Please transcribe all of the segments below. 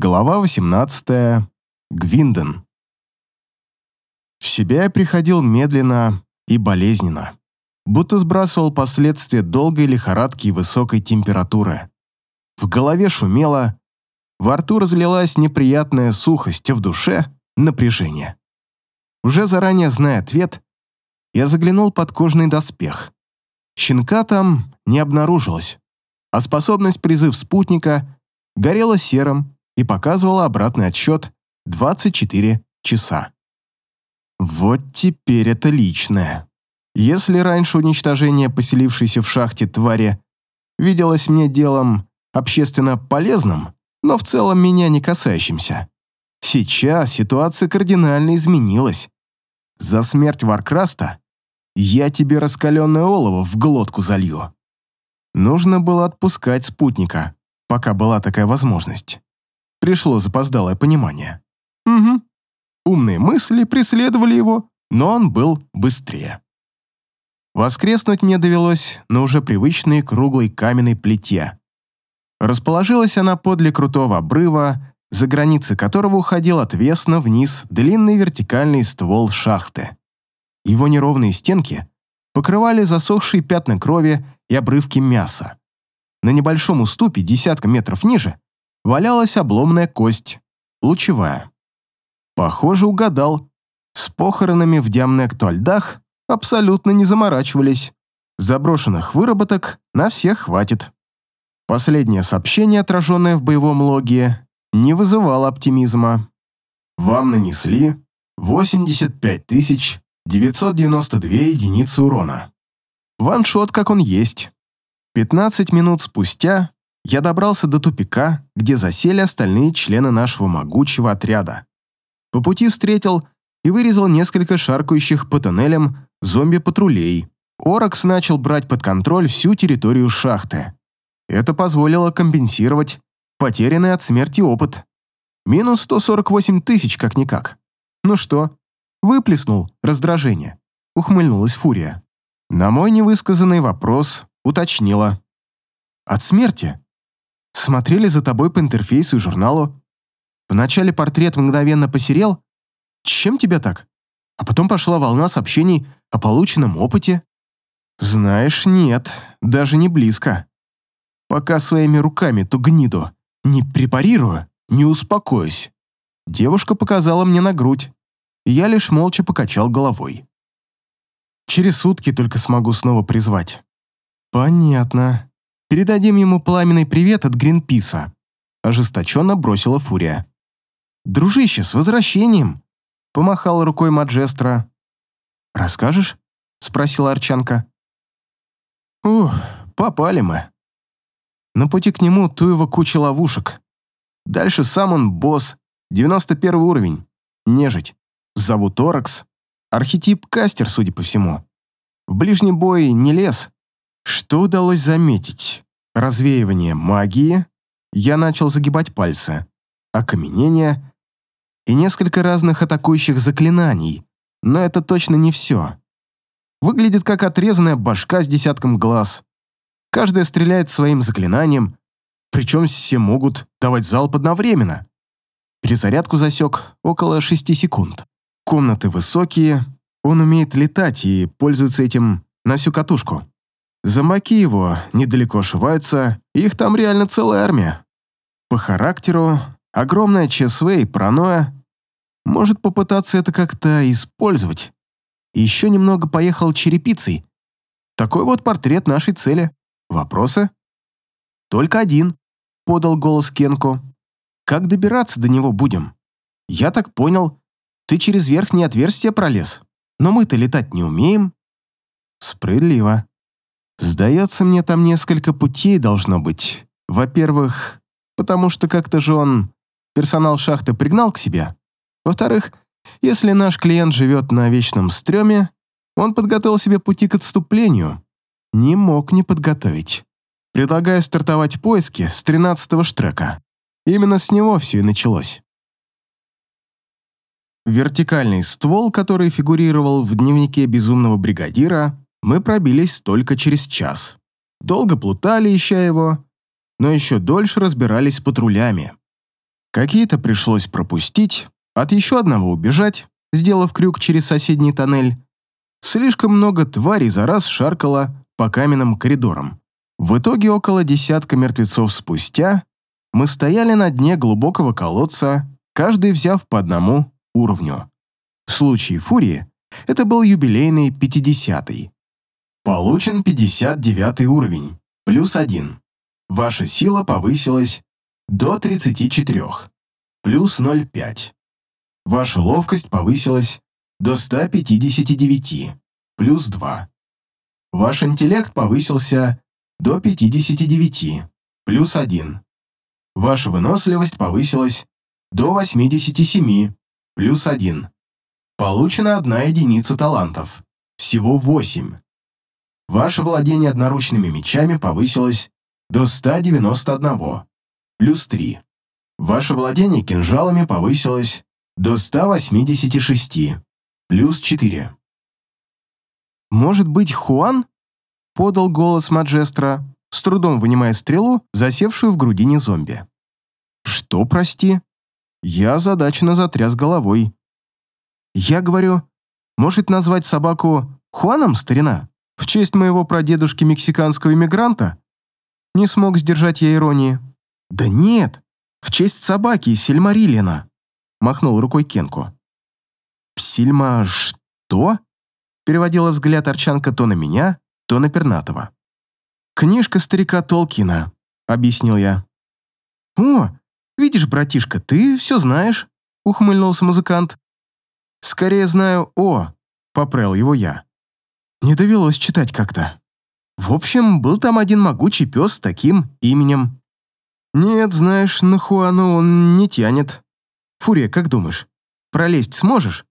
Глава 18. Гвинден. В себя я приходил медленно и болезненно, будто сбрасывал последствия долгой лихорадки и высокой температуры. В голове шумело, во рту разлилась неприятная сухость, а в душе — напряжение. Уже заранее зная ответ, я заглянул под кожный доспех. Щенка там не обнаружилось, а способность призыв спутника горела серым и показывала обратный отсчет 24 часа. Вот теперь это личное. Если раньше уничтожение поселившейся в шахте твари виделось мне делом общественно полезным, но в целом меня не касающимся, сейчас ситуация кардинально изменилась. За смерть Варкраста я тебе раскаленное олово в глотку залью. Нужно было отпускать спутника, пока была такая возможность. Пришло запоздалое понимание. Угу. Умные мысли преследовали его, но он был быстрее. Воскреснуть мне довелось на уже привычной круглой каменной плите. Расположилась она подле крутого обрыва, за границы которого уходил отвесно вниз длинный вертикальный ствол шахты. Его неровные стенки покрывали засохшие пятна крови и обрывки мяса. На небольшом уступе, десятка метров ниже, валялась обломная кость, лучевая. Похоже, угадал. С похоронами в Диамнектуальдах абсолютно не заморачивались. Заброшенных выработок на всех хватит. Последнее сообщение, отраженное в боевом логе, не вызывало оптимизма. Вам нанесли 85 992 единицы урона. Ваншот, как он есть. 15 минут спустя я добрался до тупика, где засели остальные члены нашего могучего отряда. По пути встретил и вырезал несколько шаркающих по тоннелям зомби-патрулей. Оракс начал брать под контроль всю территорию шахты. Это позволило компенсировать потерянный от смерти опыт. Минус 148 тысяч как-никак. Ну что, выплеснул раздражение. Ухмыльнулась Фурия. На мой невысказанный вопрос уточнила. От смерти? Смотрели за тобой по интерфейсу и журналу. Вначале портрет мгновенно посерел. Чем тебя так? А потом пошла волна сообщений о полученном опыте. Знаешь, нет, даже не близко. Пока своими руками ту гниду не препарирую, не успокоюсь. Девушка показала мне на грудь, я лишь молча покачал головой. Через сутки только смогу снова призвать. Понятно. Передадим ему пламенный привет от Гринписа», — ожесточенно бросила Фурия. «Дружище, с возвращением!» — помахала рукой Маджестра. «Расскажешь?» — спросила Арчанка. «Ух, попали мы». На пути к нему Туева куча ловушек. Дальше сам он босс, 91 уровень, нежить. Зовут Оракс. Архетип Кастер, судя по всему. В ближний бой не лез, что удалось заметить? Развеивание магии. Я начал загибать пальцы. Окаменение. И несколько разных атакующих заклинаний. Но это точно не все. Выглядит как отрезанная башка с десятком глаз. Каждая стреляет своим заклинанием, причем все могут давать залп одновременно. Перезарядку засек около шести секунд. Комнаты высокие, он умеет летать и пользуется этим на всю катушку. Замаки его недалеко ошиваются, их там реально целая армия. По характеру огромная ЧСВ и паранойя может попытаться это как-то использовать. Еще немного поехал черепицей. Такой вот портрет нашей цели. Вопросы? Только один, подал голос Кенко. Как добираться до него будем? Я так понял, ты через верхнее отверстие пролез. Но мы-то летать не умеем. Справедливо. Сдается мне, там несколько путей должно быть. Во-первых, потому что как-то же он персонал шахты пригнал к себе. Во-вторых, если наш клиент живет на вечном стреме, он подготовил себе пути к отступлению. Не мог не подготовить. Предлагаю стартовать поиски с 13-го штрека. Именно с него все и началось. Вертикальный ствол, который фигурировал в дневнике безумного бригадира, мы пробились только через час. Долго плутали, ища его, но еще дольше разбирались с патрулями. Какие-то пришлось пропустить, от еще одного убежать, сделав крюк через соседний тоннель. Слишком много тварей за раз шаркало по каменным коридорам. В итоге около десятка мертвецов спустя мы стояли на дне глубокого колодца, каждый взяв по одному уровню. В случае Фурии это был юбилейный 50-й. Получен 59 уровень, плюс 1. Ваша сила повысилась до 34, плюс 0,5. Ваша ловкость повысилась до 159, плюс 2. Ваш интеллект повысился до 59, плюс 1. Ваша выносливость повысилась до 87, плюс 1. Получена одна единица талантов, всего 8. Ваше владение одноручными мечами повысилось до 191, плюс 3. Ваше владение кинжалами повысилось до 186, плюс 4. «Может быть, Хуан?» — подал голос Маджестра, с трудом вынимая стрелу, засевшую в грудине зомби. «Что, прости?» Я озадаченно затряс головой. «Я говорю, может назвать собаку Хуаном, старина? В честь моего прадедушки мексиканского иммигранта?» Не смог сдержать я иронии. «Да нет, в честь собаки Сильмариллина», махнул рукой Кенку. «Сильма что?» переводила взгляд Арчанка то на меня, то на Пернатова. «Книжка старика Толкина», — объяснил я. «О, видишь, братишка, ты все знаешь», — ухмыльнулся музыкант. «Скорее знаю «о», — поправил его я. Не довелось читать как-то. В общем, был там один могучий пес с таким именем. Нет, знаешь, на Хуану он не тянет. Фурия, как думаешь, пролезть сможешь?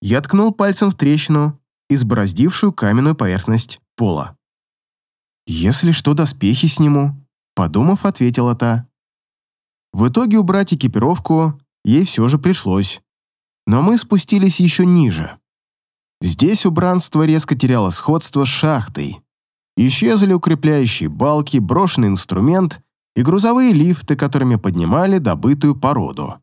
Я ткнул пальцем в трещину, избороздившую каменную поверхность пола. «Если что, доспехи сниму», — подумав, ответила та. В итоге убрать экипировку ей все же пришлось. Но мы спустились еще ниже. Здесь убранство резко теряло сходство с шахтой, Исчезли укрепляющие балки, брошенный инструмент и грузовые лифты, которыми поднимали добытую породу.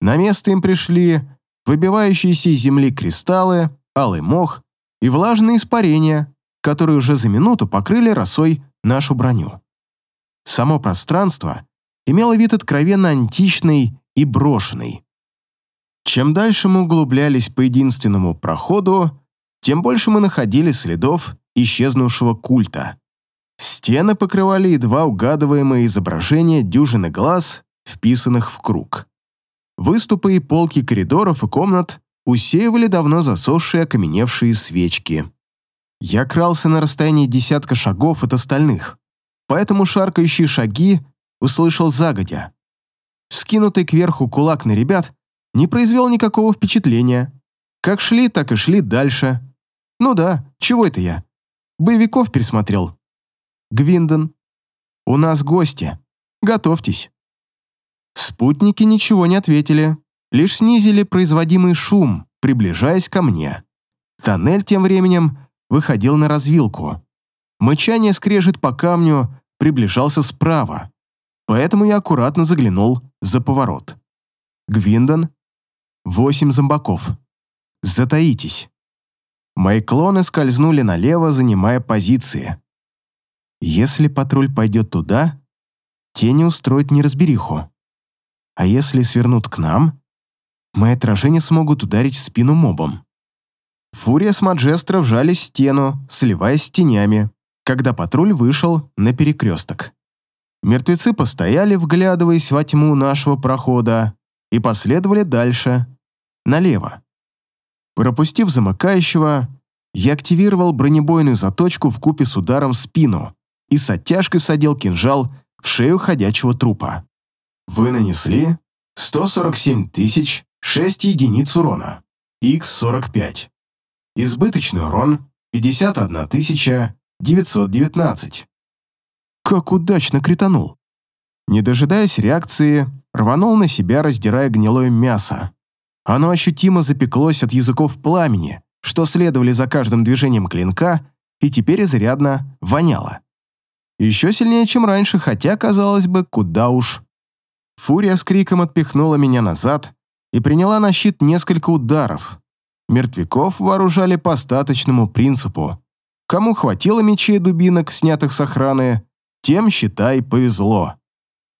На место им пришли выбивающиеся из земли кристаллы, алый мох и влажные испарения, которые уже за минуту покрыли росой нашу броню. Само пространство имело вид откровенно античный и брошенный. Чем дальше мы углублялись по единственному проходу, тем больше мы находили следов исчезнувшего культа. Стены покрывали едва угадываемые изображения дюжины глаз, вписанных в круг. Выступы и полки коридоров и комнат усеивали давно засохшие окаменевшие свечки. Я крался на расстоянии десятка шагов от остальных, поэтому шаркающие шаги услышал загодя. Скинутый кверху кулак на ребят не произвел никакого впечатления. Как шли, так и шли дальше. Ну да, чего это я? Боевиков пересмотрел. Гвинден. У нас гости. Готовьтесь. Спутники ничего не ответили, лишь снизили производимый шум, приближаясь ко мне. Тоннель тем временем выходил на развилку. Мычание скрежет по камню приближался справа, поэтому я аккуратно заглянул за поворот. Гвиндон. Восемь зомбаков. Затаитесь. Мои клоны скользнули налево, занимая позиции. Если патруль пойдет туда, тени устроят неразбериху. А если свернут к нам, мои отражения смогут ударить в спину мобом. Фурия с Маджестро вжали стену, сливаясь с тенями, когда патруль вышел на перекресток. Мертвецы постояли, вглядываясь во тьму нашего прохода, и последовали дальше, налево. Пропустив замыкающего, я активировал бронебойную заточку в купе с ударом в спину и с оттяжкой всадил кинжал в шею ходячего трупа. Вы нанесли 147 тысяч 6 единиц урона, Х45. Избыточный урон 51 тысяча 919. Как удачно кританул. Не дожидаясь реакции, рванул на себя, раздирая гнилое мясо. Оно ощутимо запеклось от языков пламени, что следовали за каждым движением клинка, и теперь изрядно воняло. Еще сильнее, чем раньше, хотя, казалось бы, куда уж. Фурия с криком отпихнула меня назад и приняла на щит несколько ударов. Мертвяков вооружали по остаточному принципу. Кому хватило мечей и дубинок, снятых с охраны, тем, считай, повезло.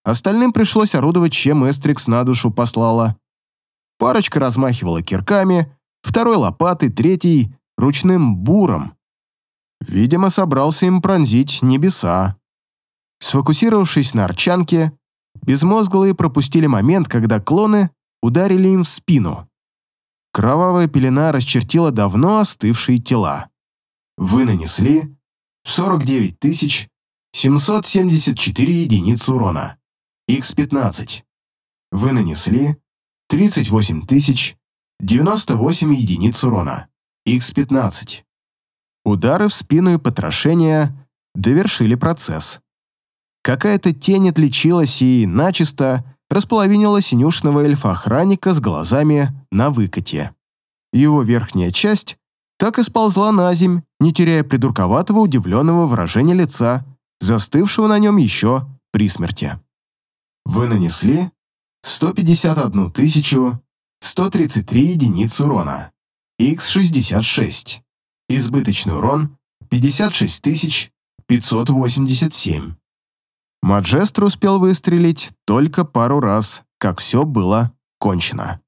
Остальным пришлось орудовать, чем Эстрикс на душу послала. Парочка размахивала кирками, второй лопатой, третий — ручным буром. Видимо, собрался им пронзить небеса. Сфокусировавшись на арчанке, безмозглые пропустили момент, когда клоны ударили им в спину. Кровавая пелена расчертила давно остывшие тела. Вы нанесли 49 774 единицы урона. Х15. Вы нанесли 38 098 единиц урона. Х15. Удары в спину и потрошения довершили процесс. Какая-то тень отличилась и начисто располовинила синюшного эльфа-охранника с глазами на выкате. Его верхняя часть так и сползла на земь, не теряя придурковатого удивленного выражения лица, застывшего на нем еще при смерти. Вы нанесли 151 133 единицы урона. Х66. Избыточный урон 56 587. Маджестро успел выстрелить только пару раз, как все было кончено.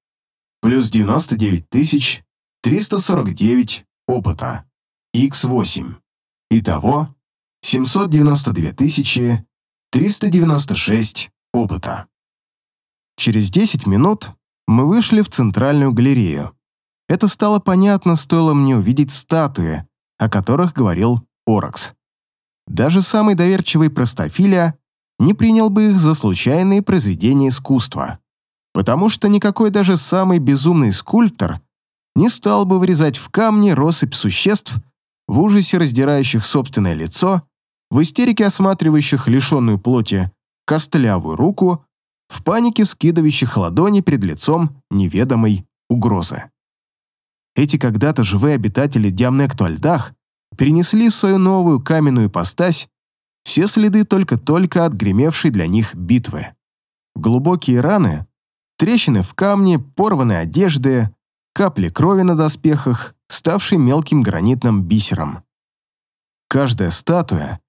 Плюс 99 349 опыта. Х8. Итого 792 396 опыта. Через 10 минут мы вышли в центральную галерею. Это стало понятно, стоило мне увидеть статуи, о которых говорил Оракс. Даже самый доверчивый простофиля не принял бы их за случайные произведения искусства, потому что никакой даже самый безумный скульптор не стал бы вырезать в камне россыпь существ, в ужасе раздирающих собственное лицо, в истерике осматривающих лишенную плоти костлявую руку, в панике скидывающих ладони перед лицом неведомой угрозы. Эти когда-то живые обитатели Диамнектуальдах перенесли в свою новую каменную ипостась все следы только-только отгремевшей для них битвы. Глубокие раны, трещины в камне, порванные одежды, капли крови на доспехах, ставшие мелким гранитным бисером. Каждая статуя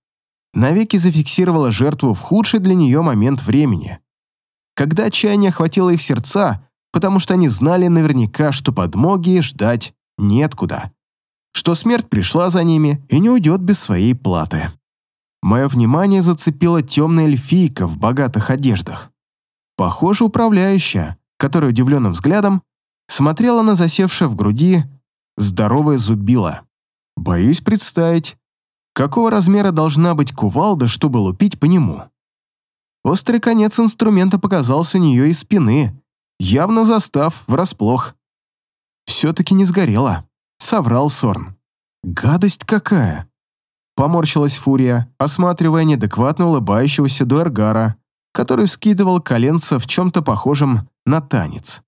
навеки зафиксировала жертву в худший для нее момент времени, когда отчаяние охватило их сердца, потому что они знали наверняка, что подмоги ждать неоткуда, что смерть пришла за ними и не уйдет без своей платы. Мое внимание зацепила темная эльфийка в богатых одеждах. Похоже, управляющая, которая удивленным взглядом смотрела на засевшее в груди здоровое зубило. Боюсь представить, какого размера должна быть кувалда, чтобы лупить по нему. Острый конец инструмента показался у нее из спины, явно застав врасплох. «Все-таки не сгорела», — соврал Сорн. «Гадость какая!» Поморщилась Фурия, осматривая неадекватно улыбающегося Дуэргара, который вскидывал коленца в чем-то похожем на танец.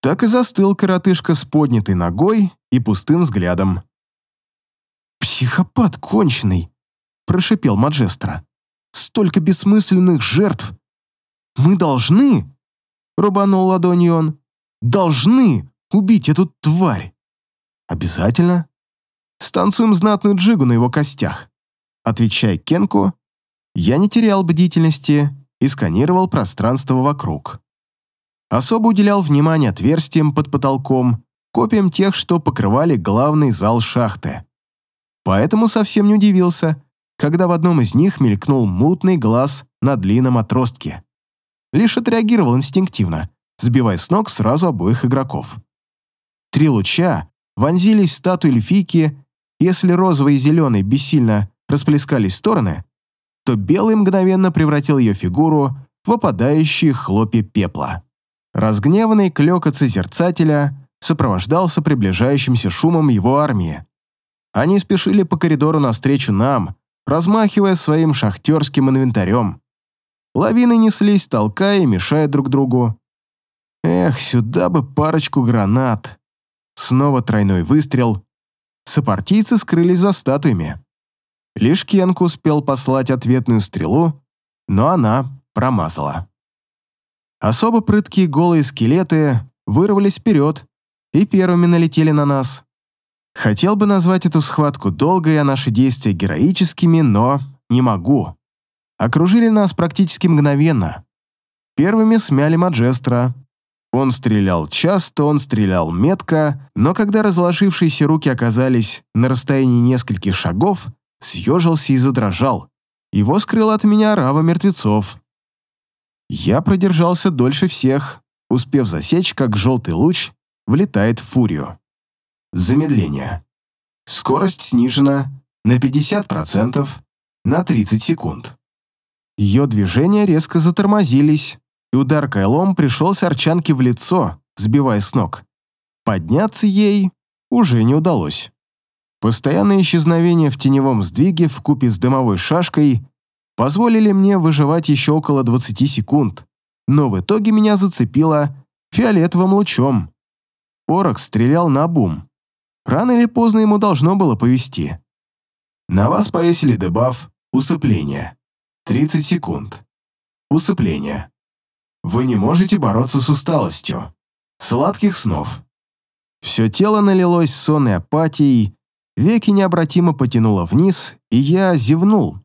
Так и застыл коротышка с поднятой ногой и пустым взглядом. «Психопат конченый!» – прошипел Маджестро. «Столько бессмысленных жертв! Мы должны!» – рубанул ладонью он. «Должны убить эту тварь!» «Обязательно?» станцуем знатную джигу на его костях. Отвечая Кенку, я не терял бдительности и сканировал пространство вокруг. Особо уделял внимание отверстиям под потолком, копиям тех, что покрывали главный зал шахты. Поэтому совсем не удивился, когда в одном из них мелькнул мутный глаз на длинном отростке. Лишь отреагировал инстинктивно, сбивая с ног сразу обоих игроков. Три луча вонзились в статую эльфийки если розовый и зеленый бессильно расплескались в стороны, то белый мгновенно превратил ее фигуру в опадающие хлопья пепла. Разгневанный клёкот созерцателя сопровождался приближающимся шумом его армии. Они спешили по коридору навстречу нам, размахивая своим шахтерским инвентарем. Лавины неслись, толкая и мешая друг другу. Эх, сюда бы парочку гранат. Снова тройной выстрел, сопартийцы скрылись за статуями. Лишь Кенку успел послать ответную стрелу, но она промазала. Особо прыткие голые скелеты вырвались вперед и первыми налетели на нас. Хотел бы назвать эту схватку долгой, а наши действия героическими, но не могу. Окружили нас практически мгновенно. Первыми смяли Маджестра. Он стрелял часто, он стрелял метко, но когда разложившиеся руки оказались на расстоянии нескольких шагов, съежился и задрожал. Его скрыл от меня рава мертвецов. Я продержался дольше всех, успев засечь, как желтый луч влетает в фурию. Замедление. Скорость снижена на 50% на 30 секунд. Ее движения резко затормозились, и удар кайлом пришелся Арчанке в лицо, сбивая с ног. Подняться ей уже не удалось. Постоянное исчезновение в теневом сдвиге в купе с дымовой шашкой позволили мне выживать еще около 20 секунд, но в итоге меня зацепило фиолетовым лучом. Орок стрелял на бум. Рано или поздно ему должно было повести. На вас повесили дебаф «Усыпление». 30 секунд. Усыпление. Вы не можете бороться с усталостью. Сладких снов. Все тело налилось сонной апатией, веки необратимо потянуло вниз, и я зевнул.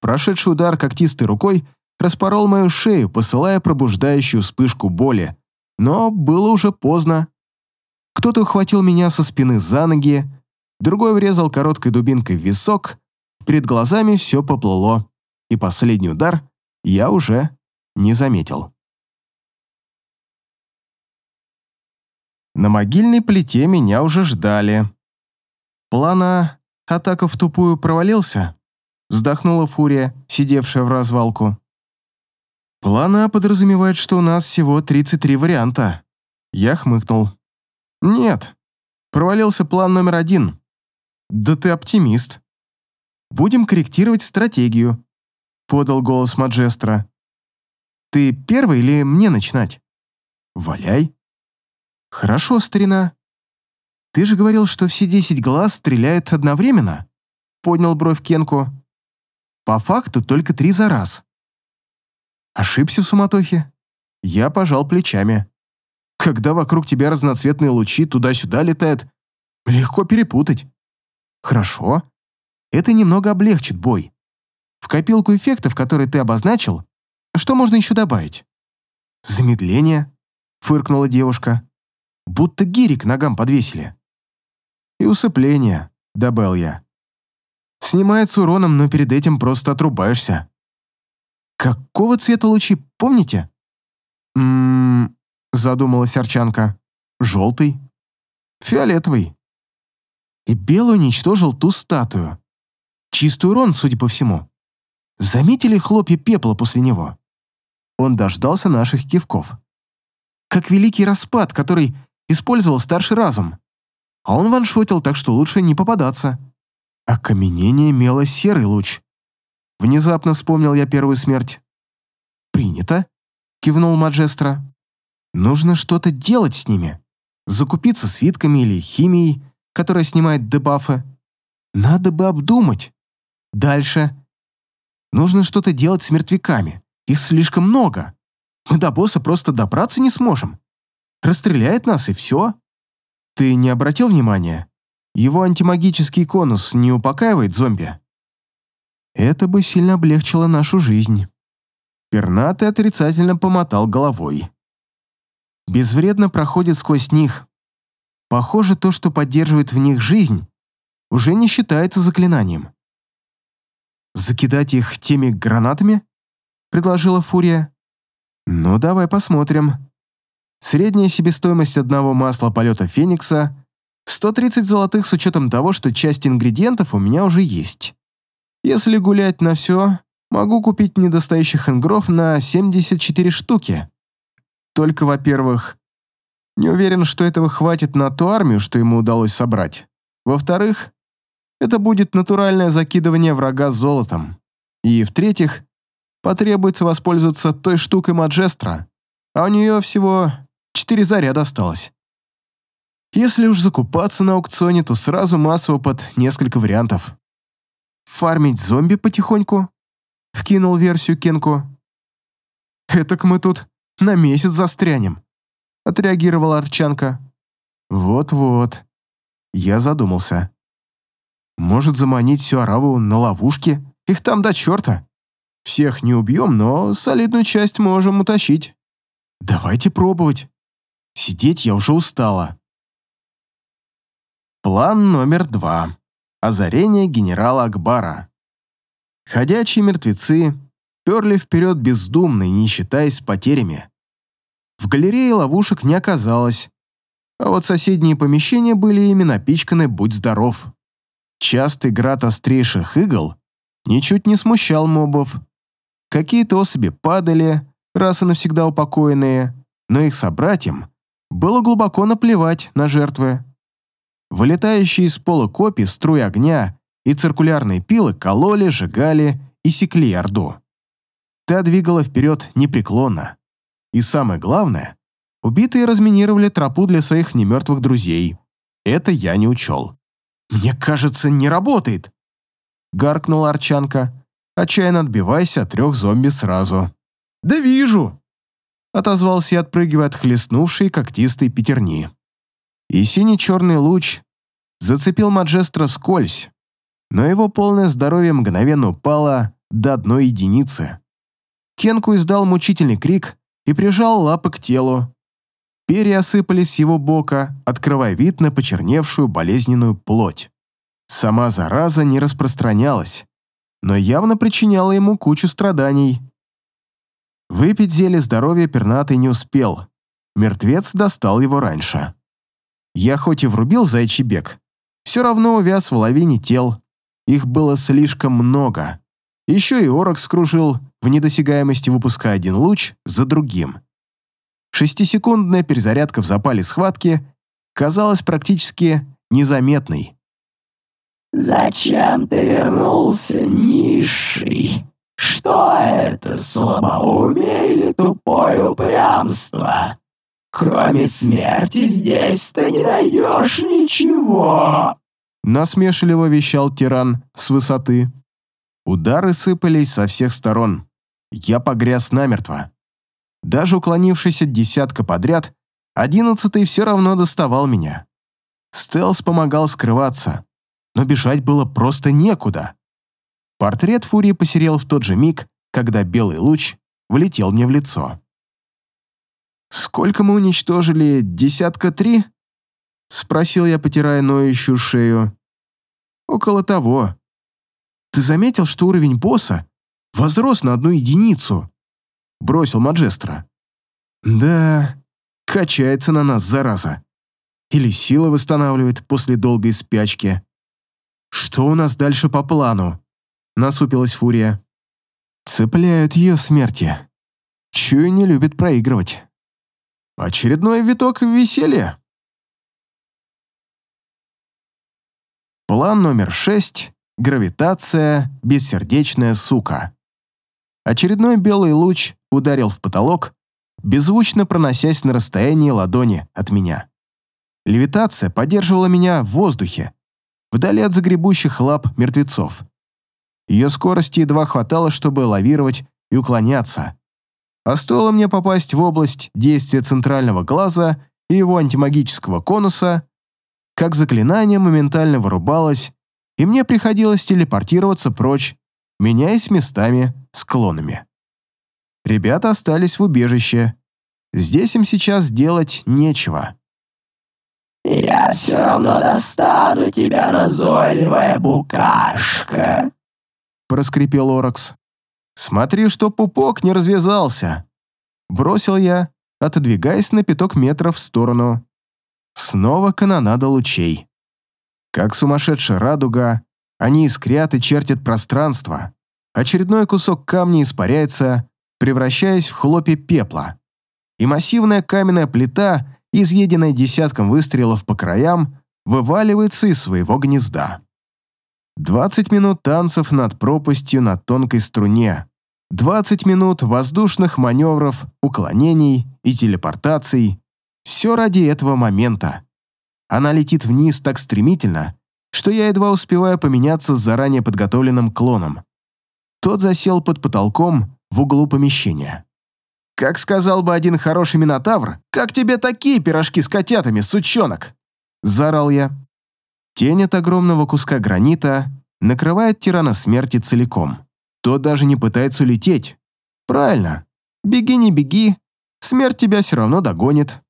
Прошедший удар когтистой рукой распорол мою шею, посылая пробуждающую вспышку боли. Но было уже поздно. Кто-то ухватил меня со спины за ноги, другой врезал короткой дубинкой в висок, перед глазами все поплыло, и последний удар я уже не заметил. На могильной плите меня уже ждали. Плана атака в тупую провалился, вздохнула Фурия, сидевшая в развалку. Плана подразумевает, что у нас всего 33 варианта. Я хмыкнул. «Нет, провалился план номер один. Да ты оптимист. Будем корректировать стратегию», — подал голос Маджестра. «Ты первый или мне начинать?» «Валяй». «Хорошо, старина. Ты же говорил, что все десять глаз стреляют одновременно?» — поднял бровь Кенку. «По факту только три за раз». «Ошибся в суматохе?» Я пожал плечами. Когда вокруг тебя разноцветные лучи туда-сюда летают, легко перепутать. Хорошо. Это немного облегчит бой. В копилку эффектов, которые ты обозначил, что можно еще добавить? Замедление, фыркнула девушка. Будто гири к ногам подвесили. И усыпление, добавил я. Снимает с уроном, но перед этим просто отрубаешься. Какого цвета лучи, помните? Ммм, задумалась Арчанка. Желтый. Фиолетовый. И белый уничтожил ту статую. Чистый урон, судя по всему. Заметили хлопья пепла после него? Он дождался наших кивков. Как великий распад, который использовал старший разум. А он ваншотил, так что лучше не попадаться. Окаменение имело серый луч. Внезапно вспомнил я первую смерть. «Принято», — кивнул Маджестро. Нужно что-то делать с ними. Закупиться свитками или химией, которая снимает дебафы. Надо бы обдумать. Дальше. Нужно что-то делать с мертвяками. Их слишком много. Мы до босса просто добраться не сможем. Расстреляет нас и все. Ты не обратил внимания? Его антимагический конус не упокаивает зомби? Это бы сильно облегчило нашу жизнь. Пернатый отрицательно помотал головой безвредно проходит сквозь них. Похоже, то, что поддерживает в них жизнь, уже не считается заклинанием. «Закидать их теми гранатами?» — предложила Фурия. «Ну, давай посмотрим. Средняя себестоимость одного масла полета Феникса — 130 золотых с учетом того, что часть ингредиентов у меня уже есть. Если гулять на все, могу купить недостающих ингров на 74 штуки. Только, во-первых, не уверен, что этого хватит на ту армию, что ему удалось собрать. Во-вторых, это будет натуральное закидывание врага золотом. И, в-третьих, потребуется воспользоваться той штукой Маджестра, а у нее всего четыре заряда осталось. Если уж закупаться на аукционе, то сразу массово под несколько вариантов. «Фармить зомби потихоньку?» — вкинул версию Кенку. «Этак мы тут на месяц застрянем», — отреагировала Арчанка. «Вот-вот». Я задумался. «Может заманить всю Араву на ловушки? Их там до черта. Всех не убьем, но солидную часть можем утащить. Давайте пробовать. Сидеть я уже устала». План номер два. Озарение генерала Акбара. Ходячие мертвецы перли вперед бездумно, не считаясь потерями. В галерее ловушек не оказалось, а вот соседние помещения были ими напичканы «Будь здоров». Частый град острейших игл ничуть не смущал мобов. Какие-то особи падали, раз и навсегда упокоенные, но их собратьям было глубоко наплевать на жертвы. Вылетающие из пола копий струи огня и циркулярные пилы кололи, сжигали и секли Орду. Та двигала вперед непреклонно. И самое главное, убитые разминировали тропу для своих немертвых друзей. Это я не учел. «Мне кажется, не работает!» Гаркнула Арчанка, отчаянно отбиваясь от трех зомби сразу. «Да вижу!» Отозвался я, отпрыгивая от хлестнувшей когтистой пятерни. И синий-черный луч зацепил Маджестро вскользь, но его полное здоровье мгновенно упало до одной единицы. Кенку издал мучительный крик и прижал лапы к телу. Перья осыпались с его бока, открывая вид на почерневшую болезненную плоть. Сама зараза не распространялась, но явно причиняла ему кучу страданий. Выпить зелье здоровья пернатый не успел. Мертвец достал его раньше. Я хоть и врубил зайчий бег, все равно увяз в лавине тел. Их было слишком много. Еще и Орок скружил в недосягаемости, выпуская один луч за другим. Шестисекундная перезарядка в запале схватки казалась практически незаметной. «Зачем ты вернулся, низший? Что это, слабоумие или тупое упрямство? Кроме смерти здесь ты не даешь ничего!» Насмешливо вещал тиран с высоты. Удары сыпались со всех сторон. Я погряз намертво. Даже уклонившись от десятка подряд, одиннадцатый все равно доставал меня. Стелс помогал скрываться, но бежать было просто некуда. Портрет Фурии посерел в тот же миг, когда белый луч влетел мне в лицо. «Сколько мы уничтожили? Десятка три?» — спросил я, потирая ноющую шею. «Около того. Ты заметил, что уровень босса возрос на одну единицу?» — бросил Маджестро. «Да, качается на нас, зараза. Или сила восстанавливает после долгой спячки. Что у нас дальше по плану?» — насупилась Фурия. «Цепляют ее смерти. Чую, не любит проигрывать. Очередной виток веселья». План номер шесть. Гравитация. Бессердечная сука. Очередной белый луч ударил в потолок, беззвучно проносясь на расстоянии ладони от меня. Левитация поддерживала меня в воздухе, вдали от загребущих лап мертвецов. Ее скорости едва хватало, чтобы лавировать и уклоняться. А стоило мне попасть в область действия центрального глаза и его антимагического конуса, как заклинание моментально вырубалось, и мне приходилось телепортироваться прочь, меняясь местами склонами. Ребята остались в убежище. Здесь им сейчас делать нечего. «Я все равно достану тебя, назойливая букашка!» проскрипел Оракс. «Смотри, что пупок не развязался!» Бросил я, отодвигаясь на пяток метров в сторону. Снова канонада лучей. Как сумасшедшая радуга, они искрят и чертят пространство. Очередной кусок камня испаряется, превращаясь в хлопья пепла. И массивная каменная плита, изъеденная десятком выстрелов по краям, вываливается из своего гнезда. 20 минут танцев над пропастью на тонкой струне. 20 минут воздушных маневров, уклонений и телепортаций. Все ради этого момента. Она летит вниз так стремительно, что я едва успеваю поменяться с заранее подготовленным клоном. Тот засел под потолком в углу помещения. Как сказал бы один хороший минотавр, как тебе такие пирожки с котятами, сучонок? Заорал я. Тень от огромного куска гранита накрывает тирана смерти целиком. Тот даже не пытается улететь. Правильно. Беги, не беги. Смерть тебя все равно догонит.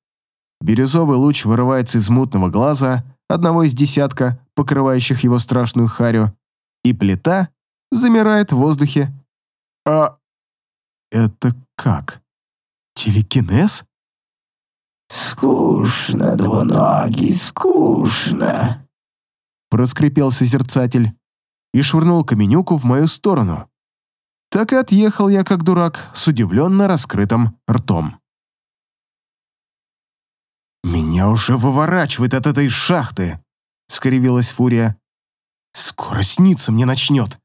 Бирюзовый луч вырывается из мутного глаза одного из десятка, покрывающих его страшную харю, и плита замирает в воздухе. А это как? Телекинез? «Скучно, двуногий, скучно!» Проскрипел созерцатель и швырнул каменюку в мою сторону. Так и отъехал я, как дурак, с удивленно раскрытым ртом. «Меня уже выворачивает от этой шахты!» — скривилась Фурия. «Скоро снится мне начнет.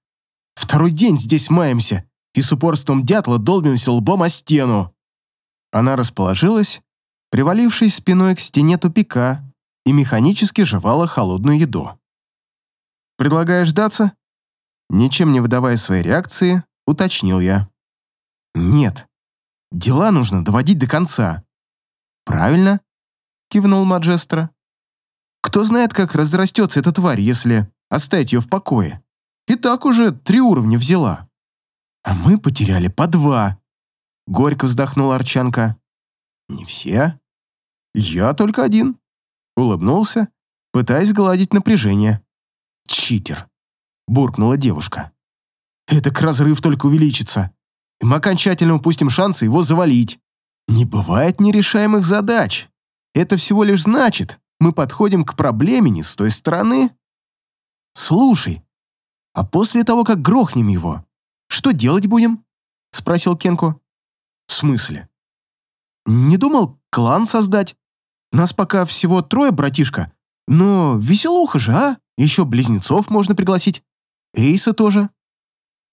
Второй день здесь маемся и с упорством дятла долбимся лбом о стену». Она расположилась, привалившись спиной к стене тупика, и механически жевала холодную еду. «Предлагаешь сдаться?» Ничем не выдавая своей реакции, уточнил я. «Нет. Дела нужно доводить до конца». «Правильно?» — кивнул Маджестро. «Кто знает, как разрастется эта тварь, если оставить ее в покое. И так уже три уровня взяла. А мы потеряли по два». Горько вздохнула Арчанка. «Не все?» «Я только один», — улыбнулся, пытаясь гладить напряжение. «Читер», — буркнула девушка. «Эдак разрыв только увеличится, и мы окончательно упустим шансы его завалить. Не бывает нерешаемых задач. Это всего лишь значит, мы подходим к проблеме не с той стороны. Слушай, а после того, как грохнем его, что делать будем?» — спросил Кенку. «В смысле?» «Не думал клан создать?» Нас пока всего трое, братишка. Но веселуха же, а? Еще близнецов можно пригласить. Эйса тоже.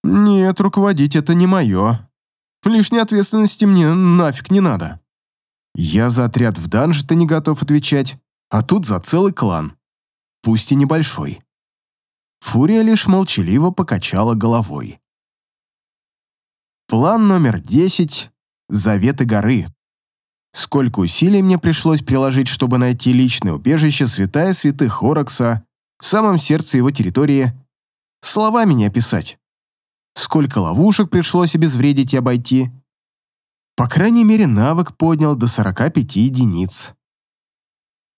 Нет, руководить это не мое. Лишней ответственности мне нафиг не надо. Я за отряд в данже-то не готов отвечать, а тут за целый клан. Пусть и небольшой. Фурия лишь молчаливо покачала головой. План номер десять. Заветы горы. Сколько усилий мне пришлось приложить, чтобы найти личное убежище святая святых Оракса в самом сердце его территории, словами не описать. Сколько ловушек пришлось обезвредить и обойти. По крайней мере, навык поднял до 45 единиц.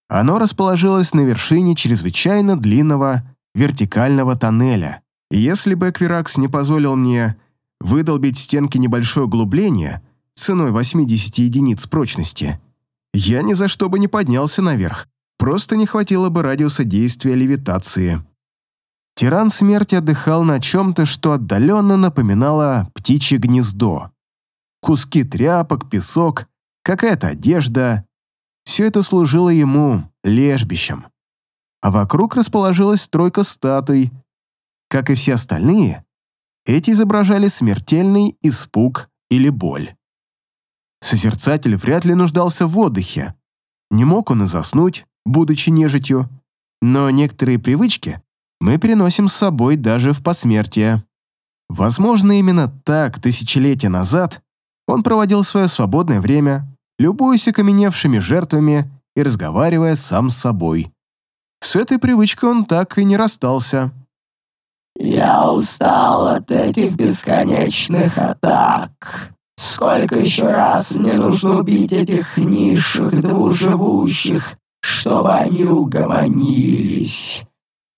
Оно расположилось на вершине чрезвычайно длинного вертикального тоннеля. И если бы Эквиракс не позволил мне выдолбить стенки небольшое углубление — ценой 80 единиц прочности, я ни за что бы не поднялся наверх, просто не хватило бы радиуса действия левитации. Тиран смерти отдыхал на чем-то, что отдаленно напоминало птичье гнездо. Куски тряпок, песок, какая-то одежда — все это служило ему лежбищем. А вокруг расположилась стройка статуй. Как и все остальные, эти изображали смертельный испуг или боль. Созерцатель вряд ли нуждался в отдыхе. Не мог он и заснуть, будучи нежитью. Но некоторые привычки мы переносим с собой даже в посмертие. Возможно, именно так, тысячелетия назад, он проводил свое свободное время, любуясь окаменевшими жертвами и разговаривая сам с собой. С этой привычкой он так и не расстался. «Я устал от этих бесконечных атак», Сколько еще раз мне нужно убить этих низших двуживущих, чтобы они угомонились?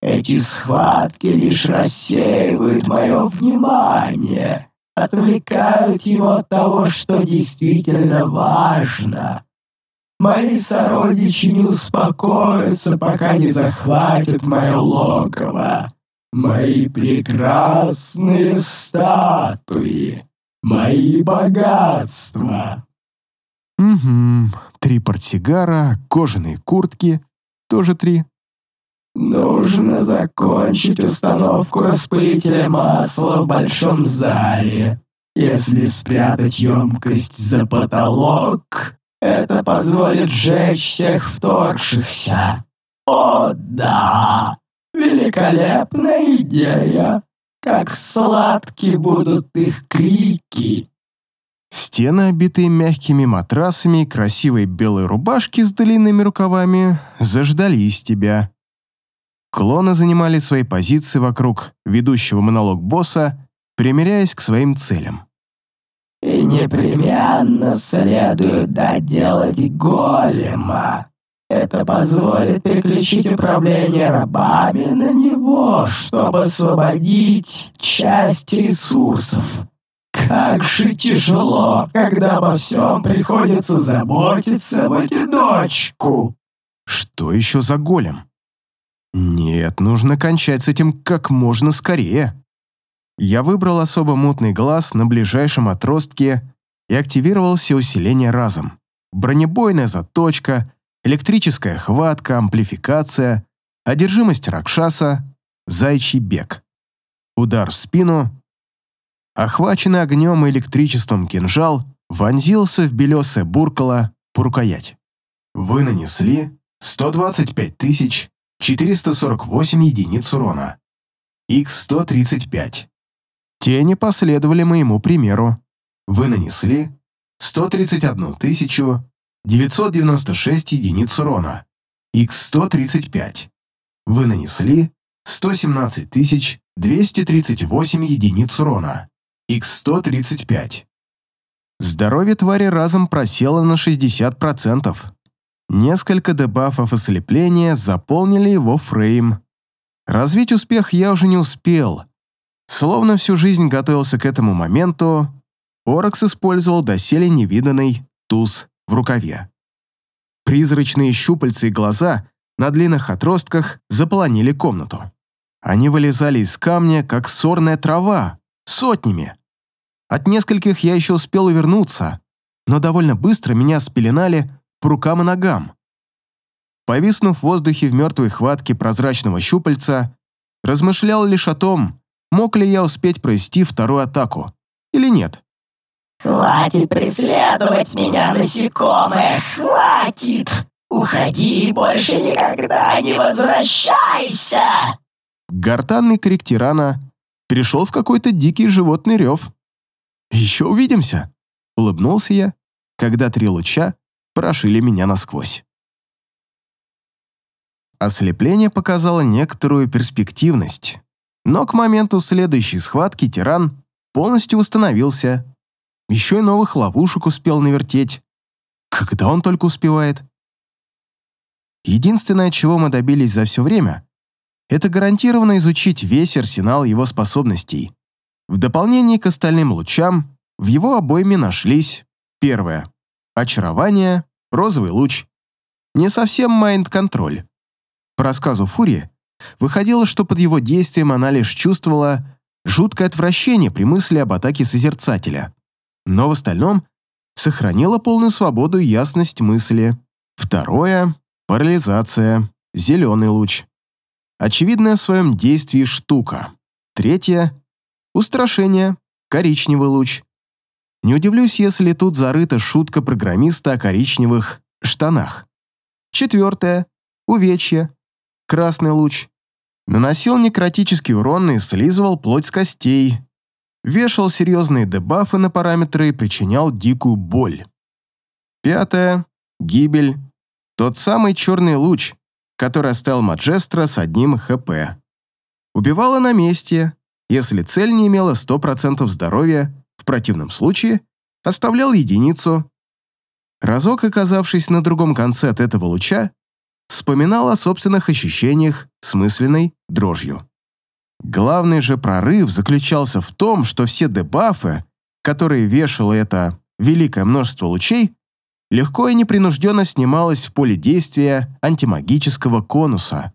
Эти схватки лишь рассеивают мое внимание, отвлекают его от того, что действительно важно. Мои сородичи не успокоятся, пока не захватят мое логово. Мои прекрасные статуи мои богатства». «Угу, три портсигара, кожаные куртки, тоже три». «Нужно закончить установку распылителя масла в большом зале. Если спрятать емкость за потолок, это позволит сжечь всех вторгшихся. О, да! Великолепная идея! Как сладки будут их крики!» Стены, обитые мягкими матрасами и красивой белой рубашки с длинными рукавами, заждались тебя. Клоны занимали свои позиции вокруг ведущего монолог босса, примиряясь к своим целям. «И непременно следует доделать голема. Это позволит переключить управление рабами на него, чтобы освободить часть ресурсов. Как же тяжело, когда обо всем приходится заботиться в одиночку. Что еще за голем? Нет, нужно кончать с этим как можно скорее. Я выбрал особо мутный глаз на ближайшем отростке и активировал все усиления разом. Бронебойная заточка, электрическая хватка, амплификация, одержимость Ракшаса, зайчий бег. Удар в спину, Охваченный огнем и электричеством кинжал вонзился в белесое буркало по рукоять. Вы нанесли 125 448 единиц урона. Х-135. Тени последовали моему примеру. Вы нанесли 131 996 единиц урона. Х-135. Вы нанесли 117 238 единиц урона. Х-135. Здоровье твари разом просело на 60%. Несколько дебафов ослепления заполнили его фрейм. Развить успех я уже не успел. Словно всю жизнь готовился к этому моменту, Оракс использовал доселе невиданный туз в рукаве. Призрачные щупальца и глаза на длинных отростках заполонили комнату. Они вылезали из камня, как сорная трава, Сотнями. От нескольких я еще успел увернуться, но довольно быстро меня спеленали по рукам и ногам. Повиснув в воздухе в мертвой хватке прозрачного щупальца, размышлял лишь о том, мог ли я успеть провести вторую атаку или нет. «Хватит преследовать меня, насекомое! Хватит! Уходи и больше никогда не возвращайся!» Гортанный крик тирана перешел в какой-то дикий животный рев. «Еще увидимся!» — улыбнулся я, когда три луча прошили меня насквозь. Ослепление показало некоторую перспективность, но к моменту следующей схватки тиран полностью восстановился. Еще и новых ловушек успел навертеть. Когда он только успевает? Единственное, чего мы добились за все время, это гарантированно изучить весь арсенал его способностей. В дополнение к остальным лучам, в его обойме нашлись первое – очарование, розовый луч. Не совсем майнд-контроль. По рассказу Фури, выходило, что под его действием она лишь чувствовала жуткое отвращение при мысли об атаке Созерцателя. Но в остальном сохранила полную свободу и ясность мысли. Второе – парализация, зеленый луч очевидная в своем действии штука. Третье — устрашение, коричневый луч. Не удивлюсь, если тут зарыта шутка программиста о коричневых штанах. Четвертое — увечье, красный луч. Наносил некротический урон и слизывал плоть с костей. Вешал серьезные дебафы на параметры и причинял дикую боль. Пятое — гибель. Тот самый черный луч, который оставил Маджестро с одним ХП. Убивала на месте, если цель не имела 100% здоровья, в противном случае оставлял единицу. Разок, оказавшись на другом конце от этого луча, вспоминал о собственных ощущениях с мысленной дрожью. Главный же прорыв заключался в том, что все дебафы, которые вешало это великое множество лучей, легко и непринужденно снималась в поле действия антимагического конуса.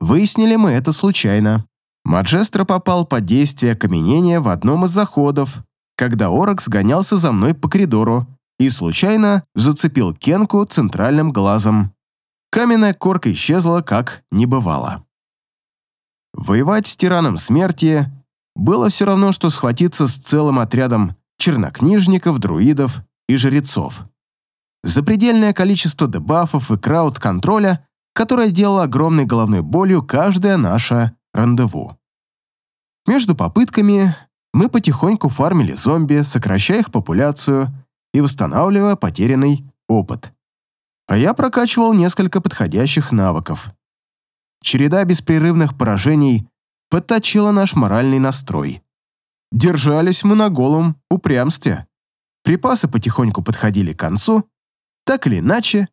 Выяснили мы это случайно. Маджестро попал под действие окаменения в одном из заходов, когда Оракс гонялся за мной по коридору и случайно зацепил Кенку центральным глазом. Каменная корка исчезла, как не бывало. Воевать с тираном смерти было все равно, что схватиться с целым отрядом чернокнижников, друидов и жрецов запредельное количество дебафов и крауд-контроля, которое делало огромной головной болью каждое наше рандеву. Между попытками Мы потихоньку фармили зомби, сокращая их популяцию и восстанавливая потерянный опыт. А я прокачивал несколько подходящих навыков. Череда беспрерывных поражений подточила наш моральный настрой. Держались мы на голом упрямстве. Припасы потихоньку подходили к концу. Так или иначе,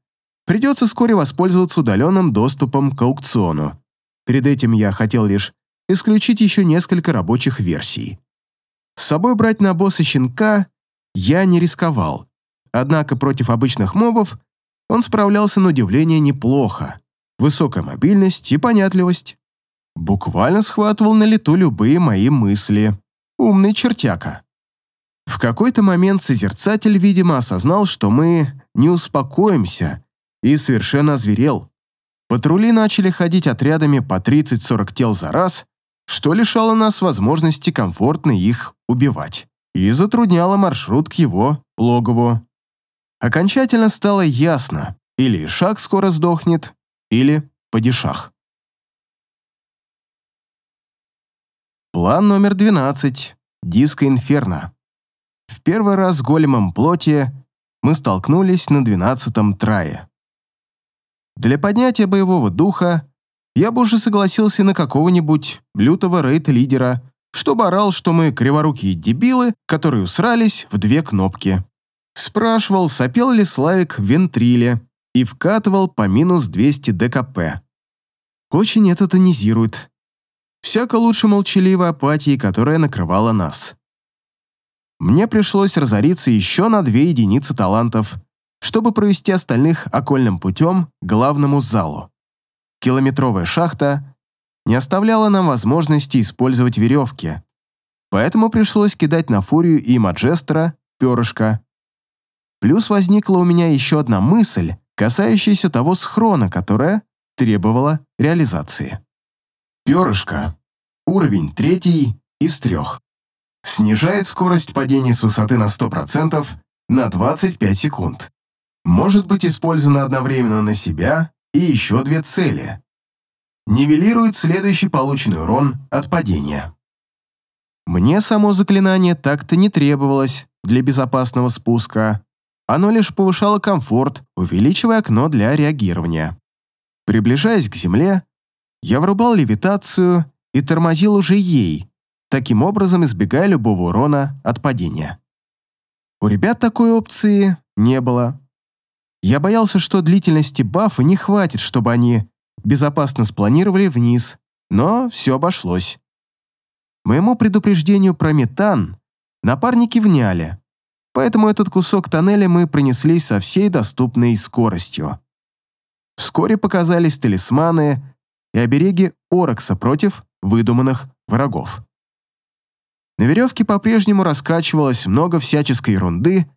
придется вскоре воспользоваться удаленным доступом к аукциону. Перед этим я хотел лишь исключить еще несколько рабочих версий. С собой брать на босса щенка я не рисковал, однако против обычных мобов он справлялся на удивление неплохо. Высокая мобильность и понятливость. Буквально схватывал на лету любые мои мысли. Умный чертяка. В какой-то момент созерцатель, видимо, осознал, что мы не успокоимся, и совершенно озверел. Патрули начали ходить отрядами по 30-40 тел за раз, что лишало нас возможности комфортно их убивать и затрудняло маршрут к его логову. Окончательно стало ясно, или шаг скоро сдохнет, или падишах. План номер 12. Диско Инферно. В первый раз с големом плоти мы столкнулись на 12-м трае. Для поднятия боевого духа я бы уже согласился на какого-нибудь лютого рейд-лидера, чтобы орал, что мы криворукие дебилы, которые усрались в две кнопки. Спрашивал, сопел ли Славик в вентриле и вкатывал по минус 200 ДКП. Очень это тонизирует. Всяко лучше молчаливой апатии, которая накрывала нас. Мне пришлось разориться еще на две единицы талантов, чтобы провести остальных окольным путем к главному залу. Километровая шахта не оставляла нам возможности использовать веревки, поэтому пришлось кидать на Фурию и Маджестера перышко. Плюс возникла у меня еще одна мысль, касающаяся того схрона, которая требовала реализации. Перышко. Уровень третий из трех. Снижает скорость падения с высоты на 100% на 25 секунд. Может быть использовано одновременно на себя и еще две цели. Нивелирует следующий полученный урон от падения. Мне само заклинание так-то не требовалось для безопасного спуска. Оно лишь повышало комфорт, увеличивая окно для реагирования. Приближаясь к земле, я врубал левитацию и тормозил уже ей, таким образом избегая любого урона от падения. У ребят такой опции не было. Я боялся, что длительности бафа не хватит, чтобы они безопасно спланировали вниз, но все обошлось. Моему предупреждению про метан напарники вняли, поэтому этот кусок тоннеля мы пронеслись со всей доступной скоростью. Вскоре показались талисманы и обереги Оракса против выдуманных врагов. На веревке по-прежнему раскачивалось много всяческой ерунды,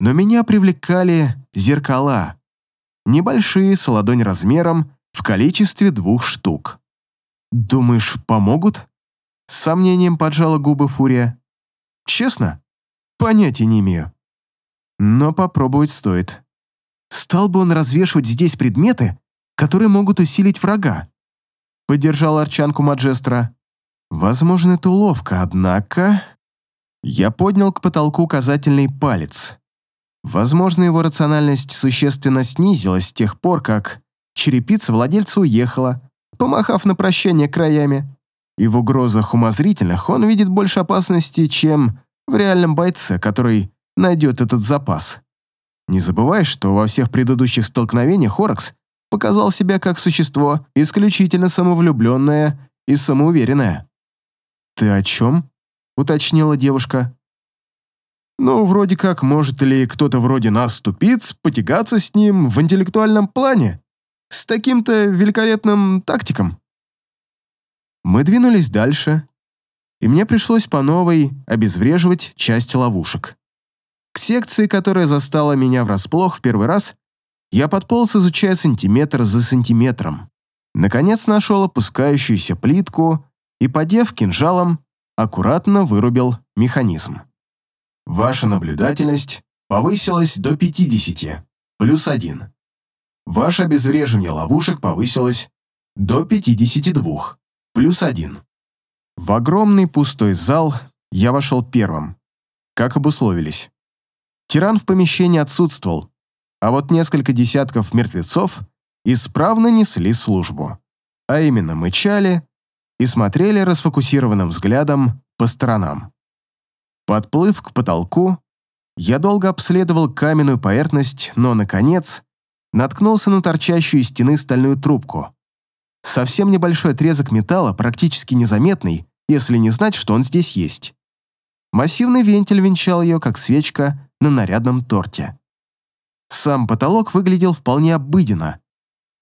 но меня привлекали зеркала, небольшие, с ладонь размером, в количестве двух штук. «Думаешь, помогут?» С сомнением поджала губы Фурия. «Честно? Понятия не имею. Но попробовать стоит. Стал бы он развешивать здесь предметы, которые могут усилить врага?» Поддержал арчанку Маджестра. Возможно, это уловка, однако... Я поднял к потолку указательный палец. Возможно, его рациональность существенно снизилась с тех пор, как черепица владельца уехала, помахав на прощание краями. И в угрозах умозрительных он видит больше опасности, чем в реальном бойце, который найдет этот запас. Не забывай, что во всех предыдущих столкновениях Хоракс показал себя как существо исключительно самовлюбленное и самоуверенное. «Ты о чем?» — уточнила девушка. «Ну, вроде как, может ли кто-то вроде нас, тупиц, потягаться с ним в интеллектуальном плане? С таким-то великолепным тактиком?» Мы двинулись дальше, и мне пришлось по новой обезвреживать часть ловушек. К секции, которая застала меня врасплох в первый раз, я подполз, изучая сантиметр за сантиметром. Наконец нашел опускающуюся плитку и, подев кинжалом, аккуратно вырубил механизм. Ваша наблюдательность повысилась до 50, плюс 1. Ваше обезвреживание ловушек повысилось до 52, плюс 1. В огромный пустой зал Я вошел первым, как обусловились. Тиран в помещении отсутствовал, а вот несколько десятков мертвецов исправно несли службу, а именно мычали и смотрели расфокусированным взглядом по сторонам. Подплыв к потолку, я долго обследовал каменную поверхность, но, наконец, наткнулся на торчащую из стены стальную трубку. Совсем небольшой отрезок металла, практически незаметный, если не знать, что он здесь есть. Массивный вентиль венчал ее, как свечка на нарядном торте. Сам потолок выглядел вполне обыденно.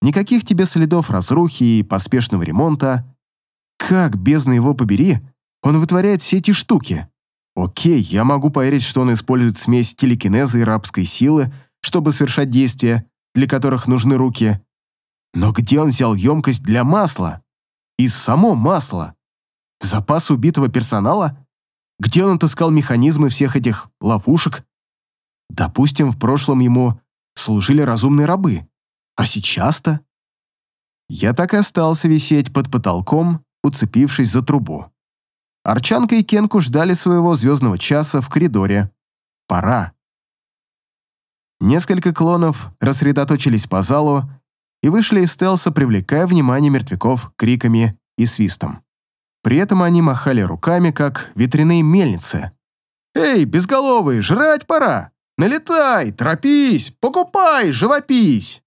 Никаких тебе следов разрухи и поспешного ремонта. Как, бездна его побери, он вытворяет все эти штуки? Окей, я могу поверить, что он использует смесь телекинеза и рабской силы, чтобы совершать действия, для которых нужны руки. Но где он взял емкость для масла? И само масло? Запас убитого персонала? Где он отыскал механизмы всех этих ловушек? Допустим, в прошлом ему служили разумные рабы. А сейчас-то? Я так и остался висеть под потолком, уцепившись за трубу. Арчанка и Кенку ждали своего звездного часа в коридоре. Пора. Несколько клонов рассредоточились по залу и вышли из стелса, привлекая внимание мертвяков криками и свистом. При этом они махали руками, как ветряные мельницы. «Эй, безголовый, жрать пора! Налетай, торопись, покупай, живопись!»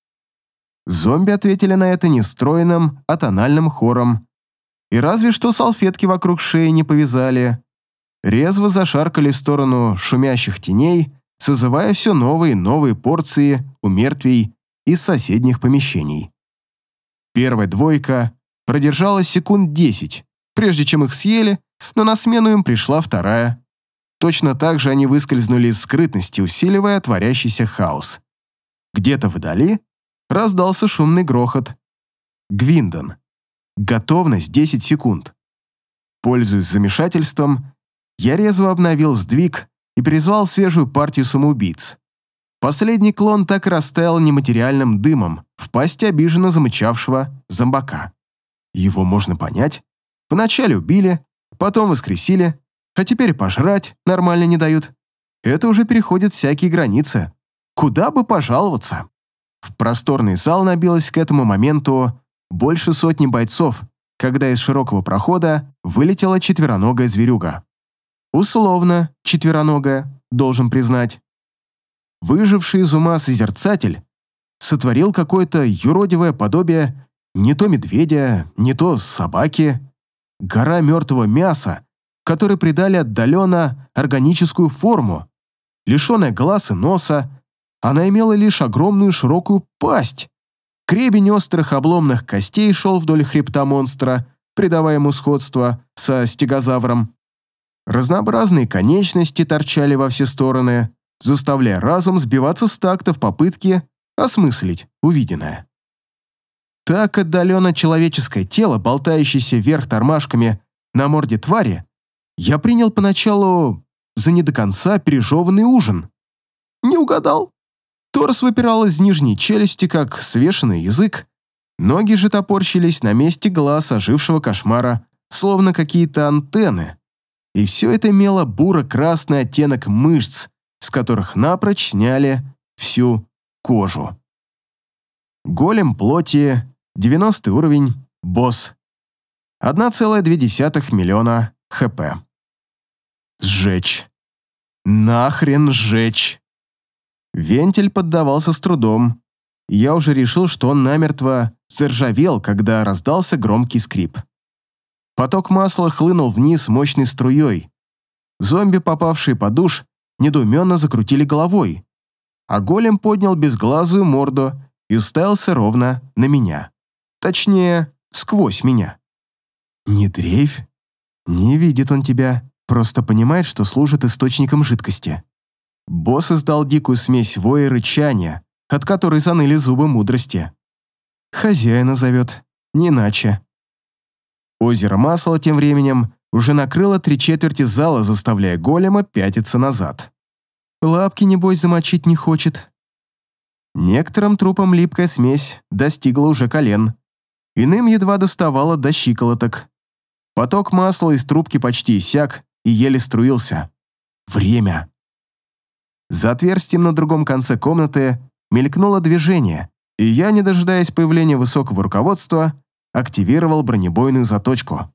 Зомби ответили на это нестроенным, а тональным хором. И разве что салфетки вокруг шеи не повязали. Резво зашаркали в сторону шумящих теней, созывая все новые и новые порции у мертвей из соседних помещений. Первая двойка продержалась секунд десять, прежде чем их съели, но на смену им пришла вторая. Точно так же они выскользнули из скрытности, усиливая творящийся хаос. Где-то вдали раздался шумный грохот. Гвиндон. Готовность 10 секунд. Пользуясь замешательством, я резво обновил сдвиг и призвал свежую партию самоубийц. Последний клон так и растаял нематериальным дымом в пасти обиженно замычавшего зомбака. Его можно понять. Вначале убили, потом воскресили, а теперь пожрать нормально не дают. Это уже переходит всякие границы. Куда бы пожаловаться? В просторный зал набилось к этому моменту больше сотни бойцов, когда из широкого прохода вылетела четвероногая зверюга. Условно четвероногая, должен признать. Выживший из ума созерцатель сотворил какое-то юродивое подобие не то медведя, не то собаки, гора мертвого мяса, которой придали отдаленно органическую форму. Лишенная глаз и носа, она имела лишь огромную широкую пасть. Кребень острых обломных костей шел вдоль хребта монстра, придавая ему сходство со стегозавром. Разнообразные конечности торчали во все стороны, заставляя разум сбиваться с такта в попытке осмыслить увиденное. Так отдаленно человеческое тело, болтающееся вверх тормашками на морде твари, я принял поначалу за не до конца пережеванный ужин. Не угадал. Торс выпирал из нижней челюсти, как свешенный язык. Ноги же топорщились на месте глаз ожившего кошмара, словно какие-то антенны и все это имело буро-красный оттенок мышц, с которых напрочь сняли всю кожу. Голем плоти, 90 уровень, босс. 1,2 миллиона хп. Сжечь. Нахрен сжечь. Вентиль поддавался с трудом. Я уже решил, что он намертво заржавел, когда раздался громкий скрип. Поток масла хлынул вниз мощной струей. Зомби, попавшие под душ, недоуменно закрутили головой, а голем поднял безглазую морду и уставился ровно на меня. Точнее, сквозь меня. «Не дрейфь. Не видит он тебя, просто понимает, что служит источником жидкости». Босс издал дикую смесь воя и рычания, от которой заныли зубы мудрости. «Хозяина зовет, не иначе». Озеро масла тем временем уже накрыло три четверти зала, заставляя голема пятиться назад. Лапки, небось, замочить не хочет. Некоторым трупам липкая смесь достигла уже колен. Иным едва доставала до щиколоток. Поток масла из трубки почти иссяк, и еле струился. Время. За отверстием на другом конце комнаты мелькнуло движение, и я, не дожидаясь появления высокого руководства, активировал бронебойную заточку.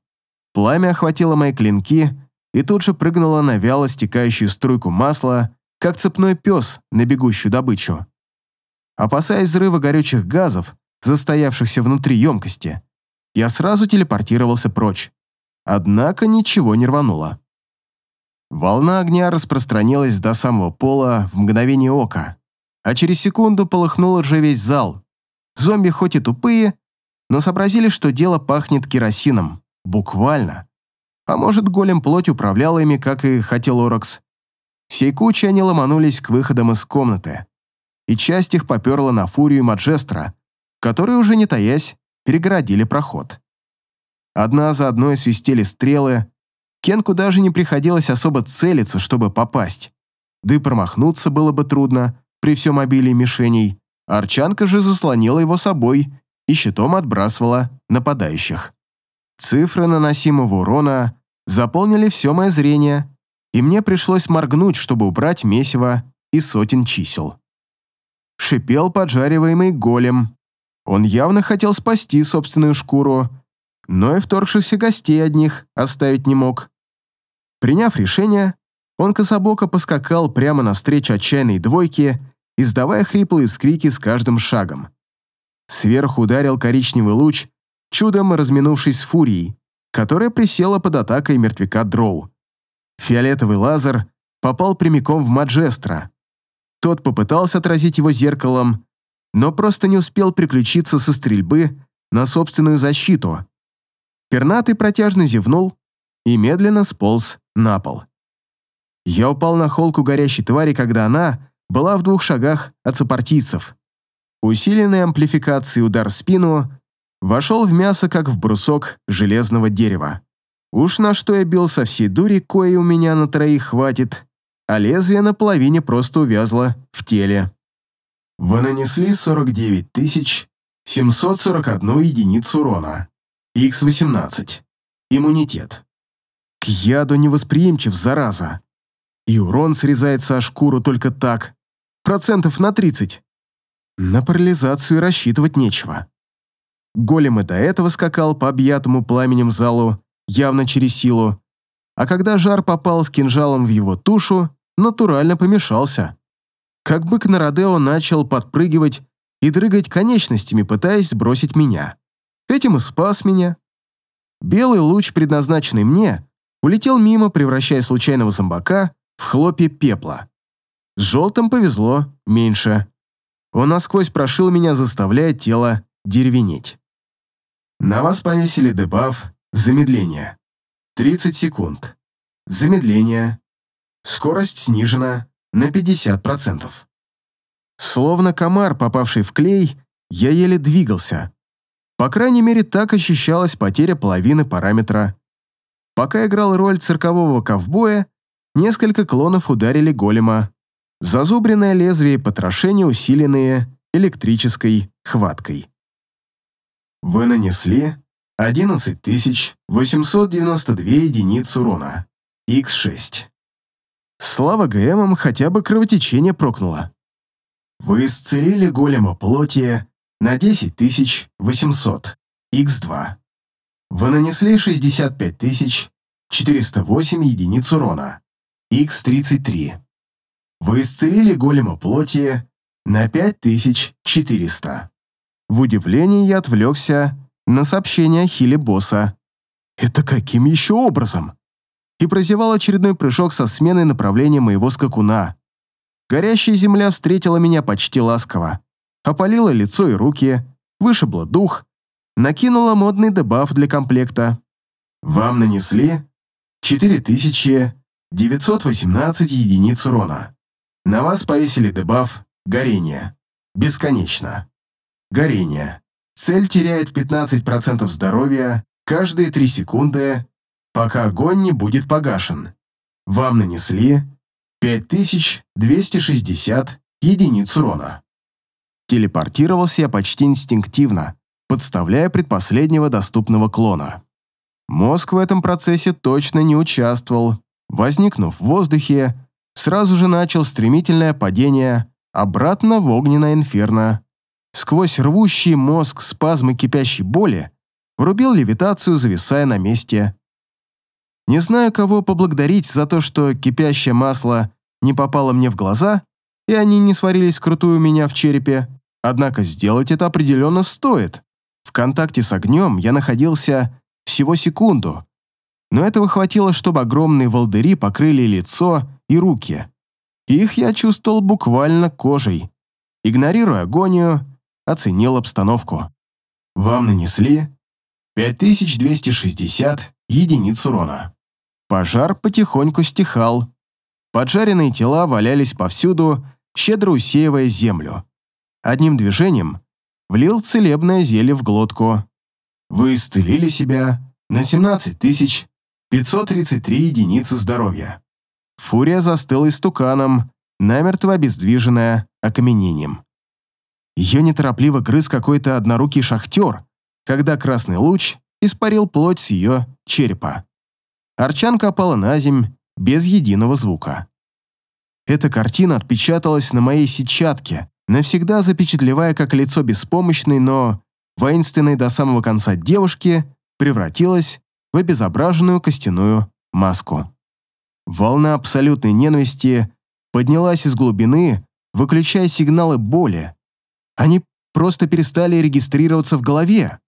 Пламя охватило мои клинки и тут же прыгнуло на вяло стекающую струйку масла, как цепной пес на бегущую добычу. Опасаясь взрыва горючих газов, застоявшихся внутри емкости, я сразу телепортировался прочь. Однако ничего не рвануло. Волна огня распространилась до самого пола в мгновение ока, а через секунду полыхнул уже весь зал. Зомби хоть и тупые, но сообразили, что дело пахнет керосином. Буквально. А может, голем плоть управлял ими, как и хотел Оракс. Всей кучей они ломанулись к выходам из комнаты. И часть их поперла на фурию Маджестра, которые, уже не таясь, перегородили проход. Одна за одной свистели стрелы, Кенку даже не приходилось особо целиться, чтобы попасть. Да и промахнуться было бы трудно при всем обилии мишеней. Арчанка же заслонила его собой и щитом отбрасывала нападающих. Цифры наносимого урона заполнили все мое зрение, и мне пришлось моргнуть, чтобы убрать месиво из сотен чисел. Шипел поджариваемый голем. Он явно хотел спасти собственную шкуру, но и вторгшихся гостей одних оставить не мог. Приняв решение, он кособоко поскакал прямо навстречу отчаянной двойке, издавая хриплые скрики с каждым шагом. Сверху ударил коричневый луч, чудом разминувшись с фурией, которая присела под атакой мертвяка Дроу. Фиолетовый лазер попал прямиком в Маджестра. Тот попытался отразить его зеркалом, но просто не успел приключиться со стрельбы на собственную защиту. Пернатый протяжно зевнул и медленно сполз на пол. Я упал на холку горящей твари, когда она была в двух шагах от сопартийцев. Усиленный амплификацией удар в спину вошел в мясо, как в брусок железного дерева. Уж на что я бил со всей дури, кое у меня на троих хватит, а лезвие на половине просто увязло в теле. Вы нанесли 49 741 единицу урона. Х18. Иммунитет. К яду невосприимчив, зараза. И урон срезается о шкуру только так. Процентов на 30. На парализацию рассчитывать нечего. Голем и до этого скакал по объятому пламенем залу, явно через силу, а когда жар попал с кинжалом в его тушу, натурально помешался. Как бык на Родео начал подпрыгивать и дрыгать конечностями, пытаясь сбросить меня. Этим и спас меня. Белый луч, предназначенный мне, улетел мимо, превращая случайного зомбака в хлопья пепла. С желтым повезло меньше. Он насквозь прошил меня, заставляя тело деревенеть. На вас повесили дебаф «Замедление». 30 секунд. Замедление. Скорость снижена на 50%. Словно комар, попавший в клей, я еле двигался. По крайней мере, так ощущалась потеря половины параметра Пока играл роль циркового ковбоя, несколько клонов ударили голема. Зазубренное лезвие и потрошение, усиленные электрической хваткой. Вы нанесли 11892 единиц урона. Х6. Слава ГМам хотя бы кровотечение прокнуло. Вы исцелили голема плоти на 10800. Х2. Вы нанесли 65 408 единиц урона. Х-33. Вы исцелили голема плоти на 5400. В удивлении я отвлекся на сообщение Хили босса. Это каким еще образом? И прозевал очередной прыжок со сменой направления моего скакуна. Горящая земля встретила меня почти ласково. Опалила лицо и руки, вышибла дух, накинула модный дебаф для комплекта. Вам нанесли 4918 единиц урона. На вас повесили дебаф «Горение». Бесконечно. Горение. Цель теряет 15% здоровья каждые 3 секунды, пока огонь не будет погашен. Вам нанесли 5260 единиц урона. Телепортировался я почти инстинктивно, подставляя предпоследнего доступного клона. Мозг в этом процессе точно не участвовал, возникнув в воздухе, сразу же начал стремительное падение обратно в огненное инферно. Сквозь рвущий мозг спазмы кипящей боли врубил левитацию, зависая на месте. Не знаю, кого поблагодарить за то, что кипящее масло не попало мне в глаза, и они не сварились крутую меня в черепе, однако сделать это определенно стоит. Контакте с огнем я находился всего секунду, но этого хватило, чтобы огромные волдыри покрыли лицо и руки. Их я чувствовал буквально кожей. Игнорируя агонию, оценил обстановку. Вам нанесли 5260 единиц урона. Пожар потихоньку стихал. Поджаренные тела валялись повсюду, щедро усеивая землю. Одним движением влил целебное зелье в глотку. Вы исцелили себя на 17 533 единицы здоровья. Фурия застыла истуканом, намертво обездвиженная окаменением. Ее неторопливо грыз какой-то однорукий шахтер, когда красный луч испарил плоть с ее черепа. Арчанка опала на земь без единого звука. Эта картина отпечаталась на моей сетчатке, навсегда запечатлевая как лицо беспомощной, но воинственной до самого конца девушки превратилась в обезображенную костяную маску. Волна абсолютной ненависти поднялась из глубины, выключая сигналы боли. Они просто перестали регистрироваться в голове.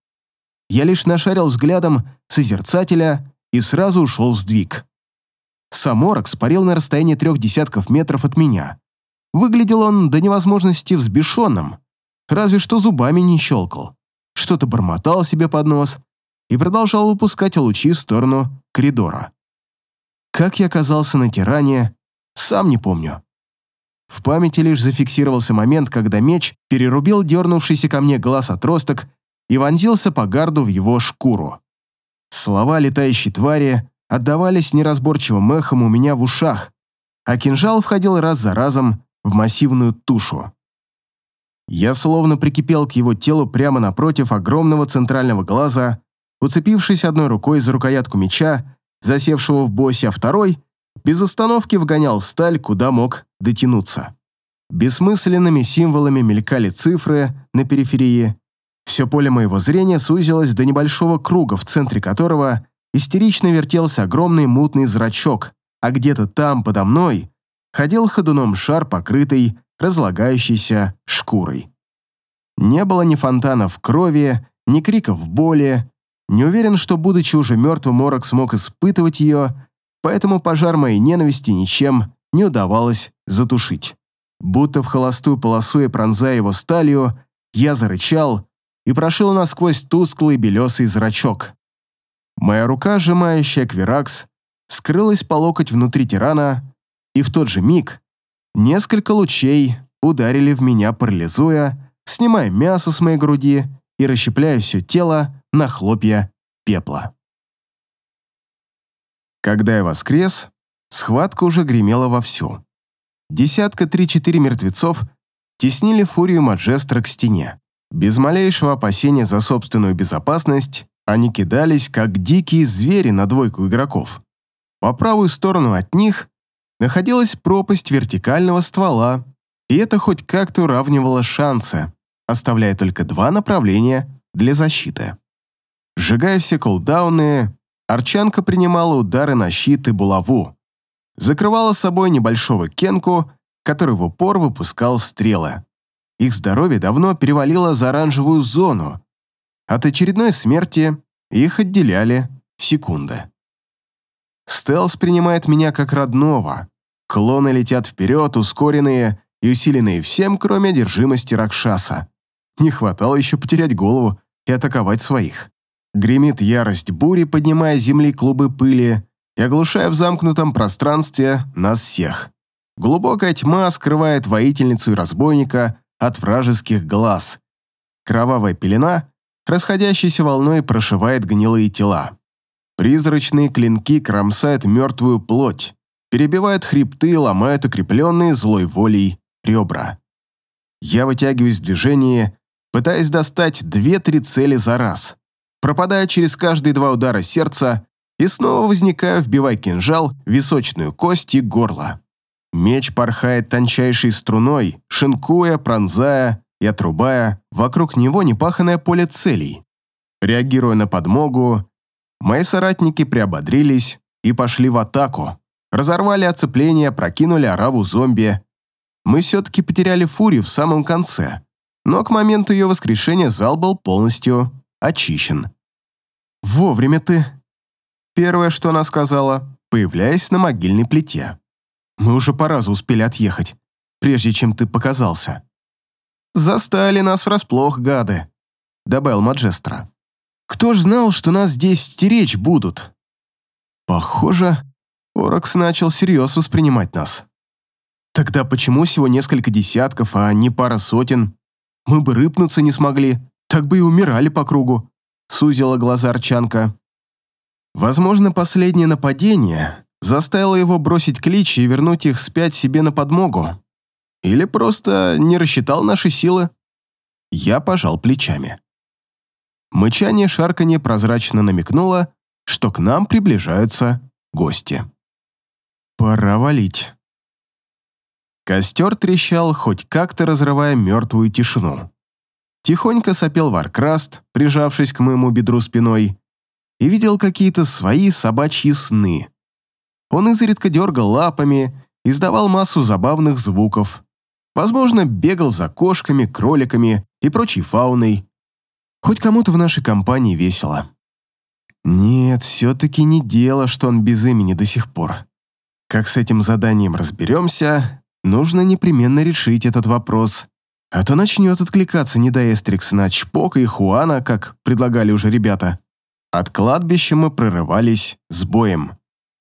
Я лишь нашарил взглядом созерцателя и сразу ушел в сдвиг. Саморок спарил на расстоянии трех десятков метров от меня. Выглядел он до невозможности взбешенным, разве что зубами не щелкал. Что-то бормотал себе под нос и продолжал выпускать лучи в сторону коридора. Как я оказался на тиране, сам не помню. В памяти лишь зафиксировался момент, когда меч перерубил дернувшийся ко мне глаз отросток и вонзился по гарду в его шкуру. Слова летающей твари отдавались неразборчивым эхом у меня в ушах, а кинжал входил раз за разом в массивную тушу. Я словно прикипел к его телу прямо напротив огромного центрального глаза, уцепившись одной рукой за рукоятку меча, засевшего в боссе, а второй без остановки вгонял сталь, куда мог дотянуться. Бессмысленными символами мелькали цифры на периферии, все поле моего зрения сузилось до небольшого круга, в центре которого истерично вертелся огромный мутный зрачок, а где-то там, подо мной, ходил ходуном шар, покрытый разлагающейся шкурой. Не было ни фонтанов крови, ни криков боли. Не уверен, что, будучи уже мертвым, Орок смог испытывать ее, поэтому пожар моей ненависти ничем не удавалось затушить. Будто в холостую полосу и пронзая его сталью, я зарычал и прошил насквозь тусклый белесый зрачок. Моя рука, сжимающая квиракс, скрылась по локоть внутри тирана, и в тот же миг несколько лучей ударили в меня, парализуя, снимая мясо с моей груди и расщепляя все тело на хлопья пепла. Когда я воскрес, схватка уже гремела вовсю. Десятка три-четыре мертвецов теснили фурию Маджестра к стене. Без малейшего опасения за собственную безопасность, они кидались, как дикие звери на двойку игроков. По правую сторону от них находилась пропасть вертикального ствола, и это хоть как-то уравнивало шансы, оставляя только два направления для защиты. Сжигая все колдауны, Арчанка принимала удары на щит и булаву, закрывала собой небольшого кенку, который в упор выпускал стрелы. Их здоровье давно перевалило за оранжевую зону. От очередной смерти их отделяли секунды. Стелс принимает меня как родного. Клоны летят вперед, ускоренные и усиленные всем, кроме одержимости Ракшаса. Не хватало еще потерять голову и атаковать своих. Гремит ярость бури, поднимая земли клубы пыли и оглушая в замкнутом пространстве нас всех. Глубокая тьма скрывает воительницу и разбойника от вражеских глаз. Кровавая пелена, расходящейся волной, прошивает гнилые тела. Призрачные клинки кромсают мертвую плоть, перебивают хребты, ломают укрепленные злой волей ребра. Я вытягиваюсь в движении, пытаясь достать две-три цели за раз. Пропадая через каждые два удара сердца, и снова возникаю, вбивая кинжал, височную кость и горло. Меч порхает тончайшей струной, шинкуя, пронзая и отрубая вокруг него непаханное поле целей. Реагируя на подмогу, мои соратники приободрились и пошли в атаку. Разорвали оцепление, прокинули ораву зомби. Мы все-таки потеряли фурию в самом конце, но к моменту ее воскрешения зал был полностью очищен. «Вовремя ты!» Первое, что она сказала, появляясь на могильной плите. «Мы уже по разу успели отъехать, прежде чем ты показался». «Застали нас врасплох, гады», — добавил Маджестро. «Кто ж знал, что нас здесь стеречь будут?» «Похоже, Оракс начал всерьез воспринимать нас. Тогда почему всего несколько десятков, а не пара сотен? Мы бы рыпнуться не смогли, так бы и умирали по кругу», — сузила глаза Арчанка. Возможно, последнее нападение заставило его бросить клич и вернуть их спять себе на подмогу. Или просто не рассчитал наши силы. Я пожал плечами. Мычание шарканье прозрачно намекнуло, что к нам приближаются гости. Пора валить. Костер трещал, хоть как-то разрывая мертвую тишину. Тихонько сопел Варкраст, прижавшись к моему бедру спиной, и видел какие-то свои собачьи сны. Он изредка дергал лапами, издавал массу забавных звуков. Возможно, бегал за кошками, кроликами и прочей фауной. Хоть кому-то в нашей компании весело. Нет, все-таки не дело, что он без имени до сих пор. Как с этим заданием разберемся, нужно непременно решить этот вопрос. А то начнет откликаться не до Эстрикс на Чпока и Хуана, как предлагали уже ребята. От кладбища мы прорывались с боем.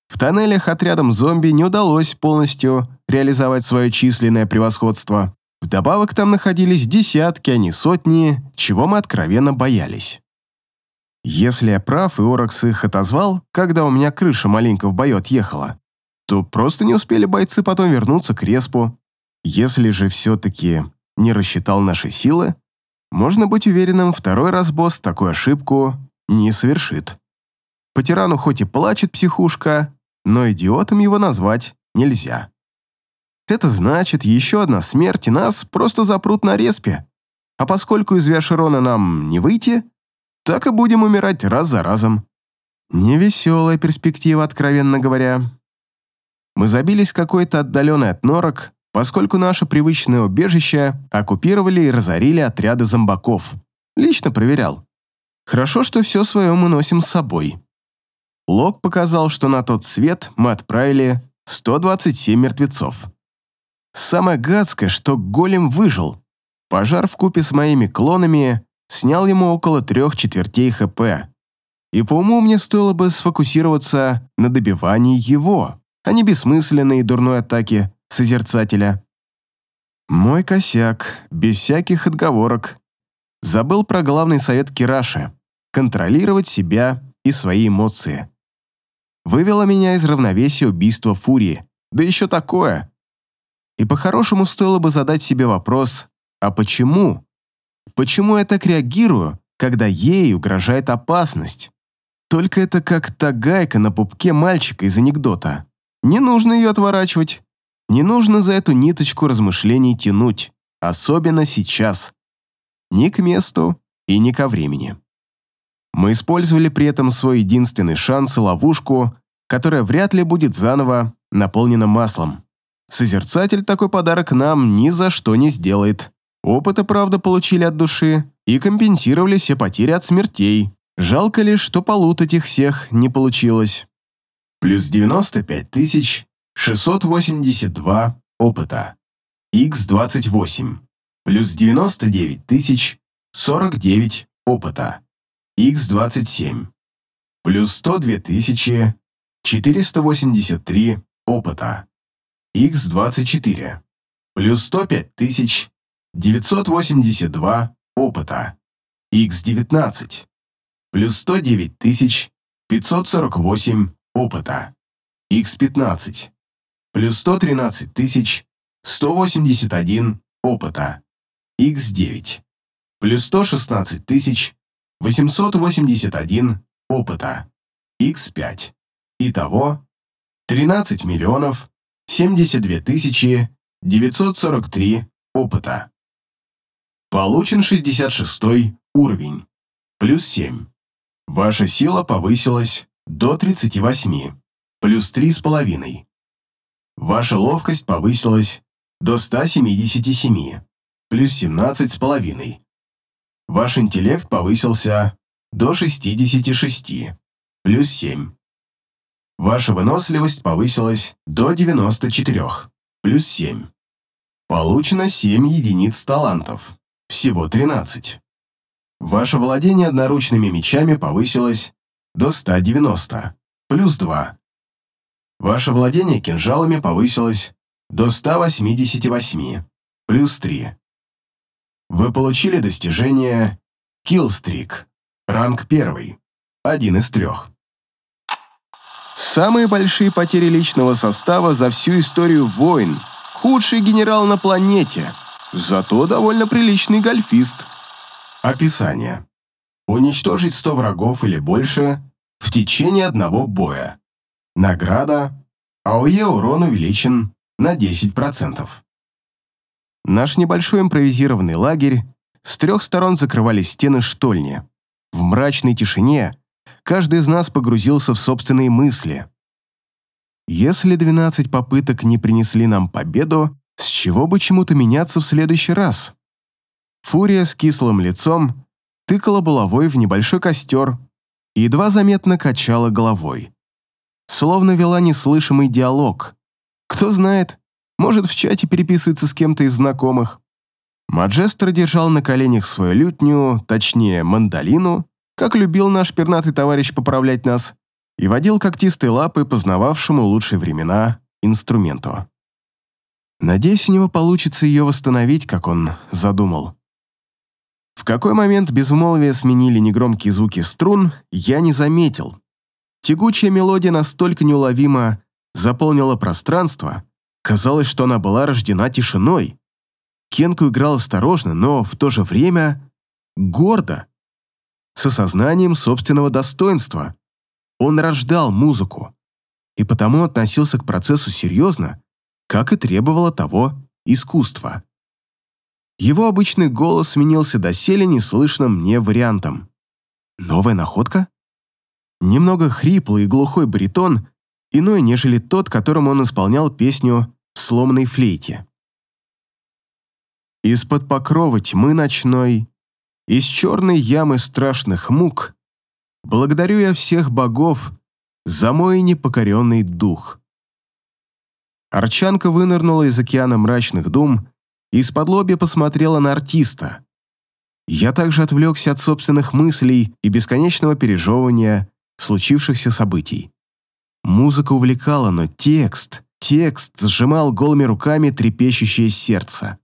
В тоннелях отрядом зомби не удалось полностью реализовать свое численное превосходство. Вдобавок там находились десятки, а не сотни, чего мы откровенно боялись. Если я прав, и Оракс их отозвал, когда у меня крыша маленько в бою отъехала, то просто не успели бойцы потом вернуться к респу. Если же все-таки не рассчитал наши силы, можно быть уверенным, второй раз босс такую ошибку не совершит. По тирану хоть и плачет психушка, но идиотом его назвать нельзя. Это значит, еще одна смерть, и нас просто запрут на респе. А поскольку из Виашерона нам не выйти, так и будем умирать раз за разом. Невеселая перспектива, откровенно говоря. Мы забились какой-то отдаленный от норок, поскольку наше привычное убежище оккупировали и разорили отряды зомбаков. Лично проверял. Хорошо, что все свое мы носим с собой. Лог показал, что на тот свет мы отправили 127 мертвецов. Самое гадское, что голем выжил. Пожар в купе с моими клонами снял ему около трех четвертей ХП. И по уму мне стоило бы сфокусироваться на добивании его а не бессмысленной и дурной атаки Созерцателя. Мой косяк, без всяких отговорок. Забыл про главный совет Кираши – контролировать себя и свои эмоции. Вывело меня из равновесия убийство Фурии, да еще такое. И по-хорошему стоило бы задать себе вопрос, а почему? Почему я так реагирую, когда ей угрожает опасность? Только это как та гайка на пупке мальчика из анекдота. Не нужно ее отворачивать. Не нужно за эту ниточку размышлений тянуть, особенно сейчас. Ни к месту и ни ко времени. Мы использовали при этом свой единственный шанс и ловушку, которая вряд ли будет заново наполнена маслом. Созерцатель такой подарок нам ни за что не сделает. Опыта, правда, получили от души и компенсировали все потери от смертей. Жалко лишь, что полутать их всех не получилось. Плюс 95 682 опыта, x28, плюс 99 049 опыта, x27, плюс 102 483 опыта, x24, плюс 105 982 опыта, x19, плюс 109 548 опыта. X15. Плюс 113 тысяч 181 опыта. X9. Плюс 116 тысяч 881 опыта. x5. Итого 13 миллионов 72 тысячи 943 опыта. Получен 66 уровень, плюс 7. Ваша сила повысилась до 38, плюс 3,5. Ваша ловкость повысилась до 177, плюс 17,5. Ваш интеллект повысился до 66, плюс 7. Ваша выносливость повысилась до 94, плюс 7. Получено 7 единиц талантов, всего 13. Ваше владение одноручными мечами повысилось до 190, плюс 2. Ваше владение кинжалами повысилось до 188, плюс 3. Вы получили достижение Killstreak, ранг 1, один из трех. Самые большие потери личного состава за всю историю войн. Худший генерал на планете. Зато довольно приличный гольфист. Описание. Уничтожить 100 врагов или больше в течение одного боя. Награда. АОЕ урон увеличен на 10%. Наш небольшой импровизированный лагерь с трех сторон закрывали стены штольни. В мрачной тишине каждый из нас погрузился в собственные мысли. Если 12 попыток не принесли нам победу, с чего бы чему-то меняться в следующий раз? Фурия с кислым лицом тыкала булавой в небольшой костер и едва заметно качала головой. Словно вела неслышимый диалог. Кто знает, может, в чате переписывается с кем-то из знакомых. Маджестро держал на коленях свою лютню, точнее, мандолину, как любил наш пернатый товарищ поправлять нас, и водил когтистой лапой познававшему лучшие времена инструменту. Надеюсь, у него получится ее восстановить, как он задумал. В какой момент безмолвие сменили негромкие звуки струн, я не заметил. Тягучая мелодия настолько неуловимо заполнила пространство, казалось, что она была рождена тишиной. Кенку играл осторожно, но в то же время гордо с осознанием собственного достоинства. Он рождал музыку и потому относился к процессу серьезно, как и требовало того искусство. Его обычный голос сменился доселе неслышным мне вариантом. Новая находка? Немного хриплый и глухой баритон, иной, нежели тот, которым он исполнял песню в сломанной флейте. Из-под покрова тьмы ночной из черной ямы страшных мук благодарю я всех богов за мой непокоренный дух. Арчанка вынырнула из океана мрачных дум и из-под лобья посмотрела на артиста. Я также отвлекся от собственных мыслей и бесконечного пережевывания случившихся событий. Музыка увлекала, но текст, текст сжимал голыми руками трепещущее сердце.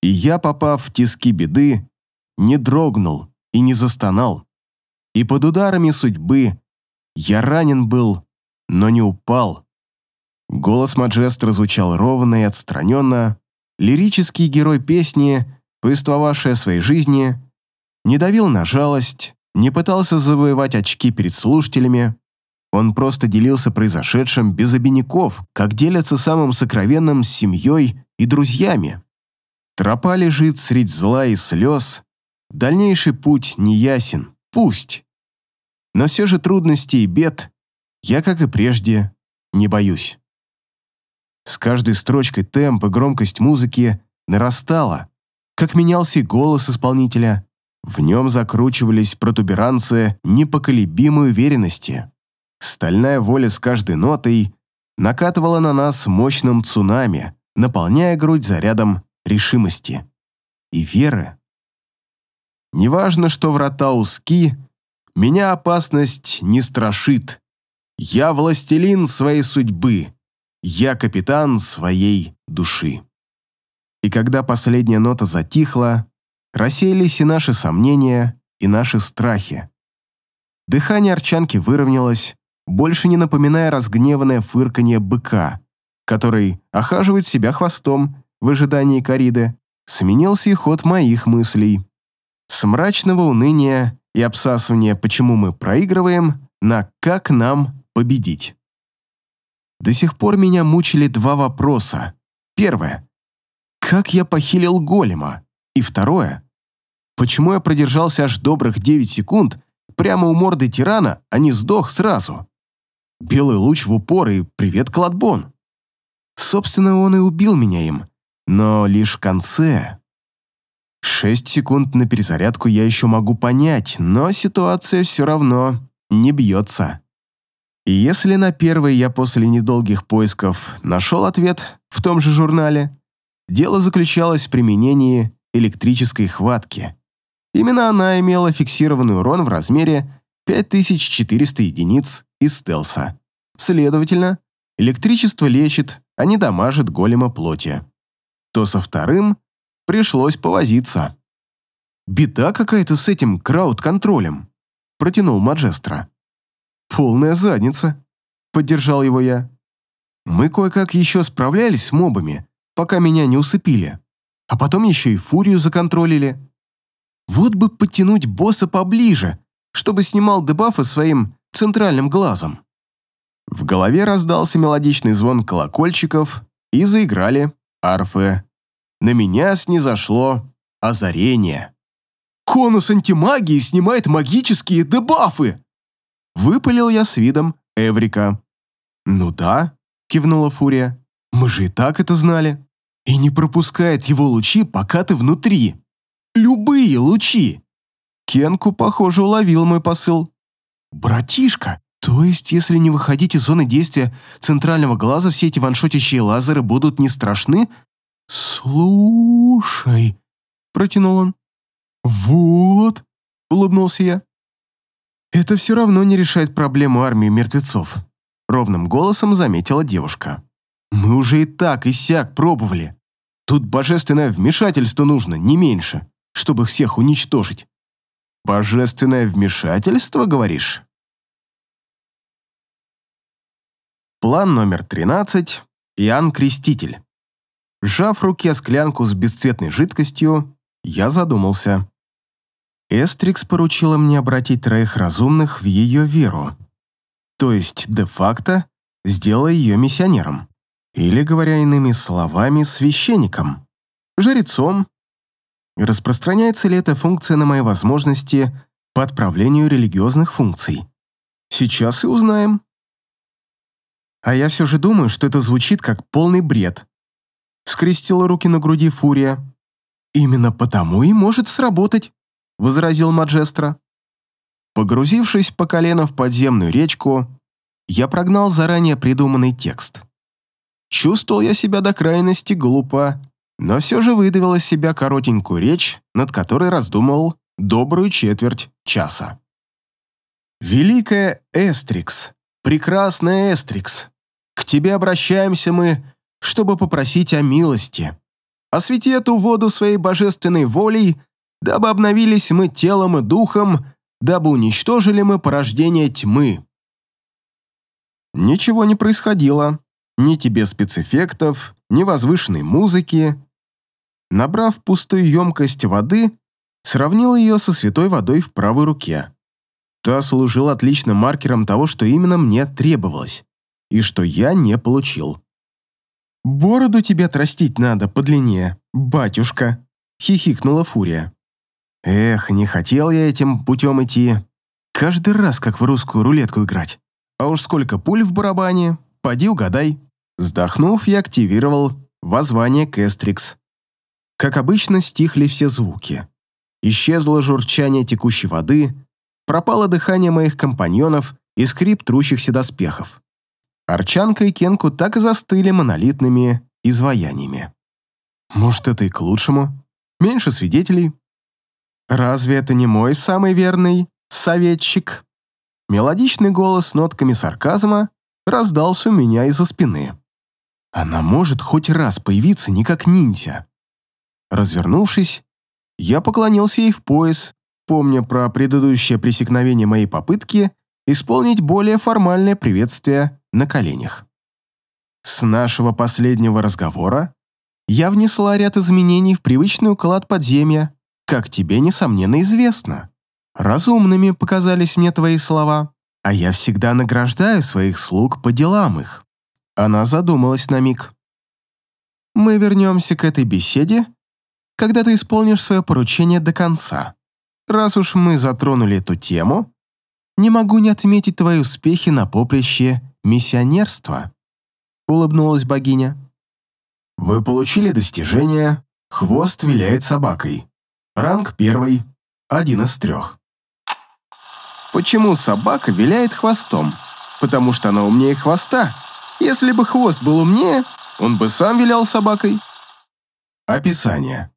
И я, попав в тиски беды, не дрогнул и не застонал. И под ударами судьбы я ранен был, но не упал. Голос Маджестра звучал ровно и отстраненно. Лирический герой песни, повествовавший о своей жизни, не давил на жалость, не пытался завоевать очки перед слушателями. Он просто делился произошедшим без обиняков, как делятся самым сокровенным с семьей и друзьями. Тропа лежит средь зла и слез, Дальнейший путь не ясен, пусть. Но все же трудностей и бед я, как и прежде, не боюсь. С каждой строчкой темп и громкость музыки нарастала, как менялся голос исполнителя. В нем закручивались протуберанцы непоколебимой уверенности. Стальная воля с каждой нотой накатывала на нас мощным цунами, наполняя грудь зарядом решимости и веры. Неважно, что врата узки, меня опасность не страшит. Я властелин своей судьбы, я капитан своей души. И когда последняя нота затихла, рассеялись и наши сомнения, и наши страхи. Дыхание арчанки выровнялось, больше не напоминая разгневанное фырканье быка, который охаживает себя хвостом в ожидании кориды, сменился и ход моих мыслей. С мрачного уныния и обсасывания, почему мы проигрываем, на «как нам победить». До сих пор меня мучили два вопроса. Первое. Как я похилил голема? И второе. Почему я продержался аж добрых 9 секунд прямо у морды тирана, а не сдох сразу? Белый луч в упор и привет, Кладбон. Собственно, он и убил меня им, но лишь в конце. Шесть секунд на перезарядку я еще могу понять, но ситуация все равно не бьется. И если на первый я после недолгих поисков нашел ответ в том же журнале, дело заключалось в применении электрической хватки. Именно она имела фиксированный урон в размере 5400 единиц из стелса. Следовательно, электричество лечит, а не дамажит голема плоти. То со вторым пришлось повозиться. «Беда какая-то с этим крауд-контролем», — протянул Маджестро. «Полная задница», — поддержал его я. «Мы кое-как еще справлялись с мобами, пока меня не усыпили, а потом еще и фурию законтролили. Вот бы подтянуть босса поближе, чтобы снимал дебафы своим центральным глазом». В голове раздался мелодичный звон колокольчиков, и заиграли арфы. На меня снизошло озарение. «Конус антимагии снимает магические дебафы!» Выпалил я с видом Эврика. «Ну да», — кивнула Фурия. «Мы же и так это знали. И не пропускает его лучи, пока ты внутри. Любые лучи!» Кенку, похоже, уловил мой посыл. «Братишка, то есть, если не выходить из зоны действия центрального глаза, все эти ваншотящие лазеры будут не страшны?» «Слушай», — протянул он. «Вот», — улыбнулся я. «Это все равно не решает проблему армии мертвецов», — ровным голосом заметила девушка. «Мы уже и так и сяк пробовали. Тут божественное вмешательство нужно, не меньше, чтобы всех уничтожить». «Божественное вмешательство, говоришь?» План номер 13. Иоанн Креститель. Сжав в руке склянку с бесцветной жидкостью, я задумался. Эстрикс поручила мне обратить троих разумных в ее веру. То есть, де-факто, сделала ее миссионером. Или, говоря иными словами, священником, жрецом. Распространяется ли эта функция на мои возможности по отправлению религиозных функций? Сейчас и узнаем. А я все же думаю, что это звучит как полный бред. Скрестила руки на груди Фурия. Именно потому и может сработать. — возразил Маджестро. Погрузившись по колено в подземную речку, я прогнал заранее придуманный текст. Чувствовал я себя до крайности глупо, но все же выдавил из себя коротенькую речь, над которой раздумывал добрую четверть часа. «Великая Эстрикс, прекрасная Эстрикс, к тебе обращаемся мы, чтобы попросить о милости. Освети эту воду своей божественной волей дабы обновились мы телом и духом, дабы уничтожили мы порождение тьмы. Ничего не происходило, ни тебе спецэффектов, ни возвышенной музыки. Набрав пустую емкость воды, сравнил ее со святой водой в правой руке. Та служила отличным маркером того, что именно мне требовалось, и что я не получил. «Бороду тебе отрастить надо подлиннее, батюшка», — хихикнула Фурия. Эх, не хотел я этим путем идти. Каждый раз, как в русскую рулетку играть. А уж сколько пуль в барабане, поди угадай. Вздохнув, я активировал воззвание Кестрикс. Как обычно, стихли все звуки. Исчезло журчание текущей воды, пропало дыхание моих компаньонов и скрип трущихся доспехов. Арчанка и Кенку так и застыли монолитными изваяниями. Может, это и к лучшему? Меньше свидетелей, «Разве это не мой самый верный советчик?» Мелодичный голос с нотками сарказма раздался у меня из-за спины. «Она может хоть раз появиться не как ниндзя». Развернувшись, я поклонился ей в пояс, помня про предыдущее пресекновение моей попытки исполнить более формальное приветствие на коленях. С нашего последнего разговора я внесла ряд изменений в привычный уклад подземья, как тебе, несомненно, известно. Разумными показались мне твои слова. а я всегда награждаю своих слуг по делам их». Она задумалась на миг. «Мы вернемся к этой беседе, когда ты исполнишь свое поручение до конца. Раз уж мы затронули эту тему, не могу не отметить твои успехи на поприще миссионерства», — улыбнулась богиня. «Вы получили достижение «Хвост виляет собакой». Ранг первый, один из трех. Почему собака виляет хвостом? Потому что она умнее хвоста. Если бы хвост был умнее, он бы сам вилял собакой. Описание.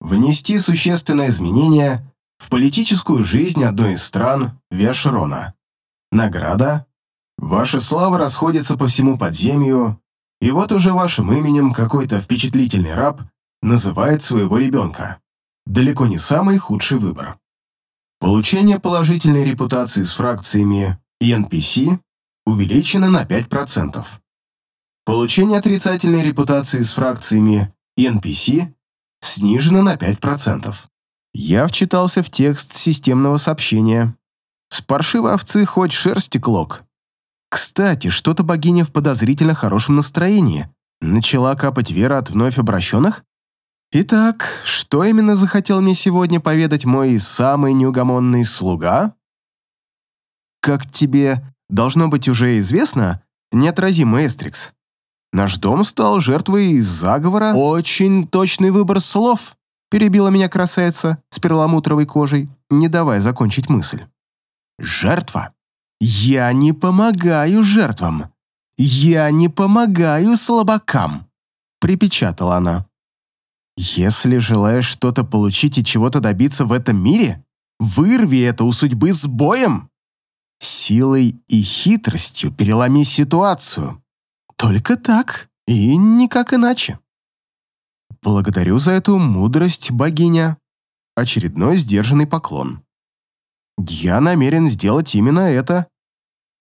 Внести существенное изменение в политическую жизнь одной из стран Виашрона. Награда. Ваша слава расходится по всему подземью, и вот уже вашим именем какой-то впечатлительный раб называет своего ребенка. Далеко не самый худший выбор. Получение положительной репутации с фракциями и NPC увеличено на 5%. Получение отрицательной репутации с фракциями и NPC снижено на 5%. Я вчитался в текст системного сообщения. С паршивой овцы хоть шерсти клок. Кстати, что-то богиня в подозрительно хорошем настроении. Начала капать вера от вновь обращенных? Итак, что именно захотел мне сегодня поведать мой самый неугомонный слуга? Как тебе должно быть уже известно, неотразимый Эстрикс. Наш дом стал жертвой заговора. Очень точный выбор слов, перебила меня красавица с перламутровой кожей, не давая закончить мысль. Жертва? Я не помогаю жертвам. Я не помогаю слабакам, припечатала она. Если желаешь что-то получить и чего-то добиться в этом мире, вырви это у судьбы с боем. Силой и хитростью переломи ситуацию. Только так и никак иначе. Благодарю за эту мудрость, богиня. Очередной сдержанный поклон. Я намерен сделать именно это.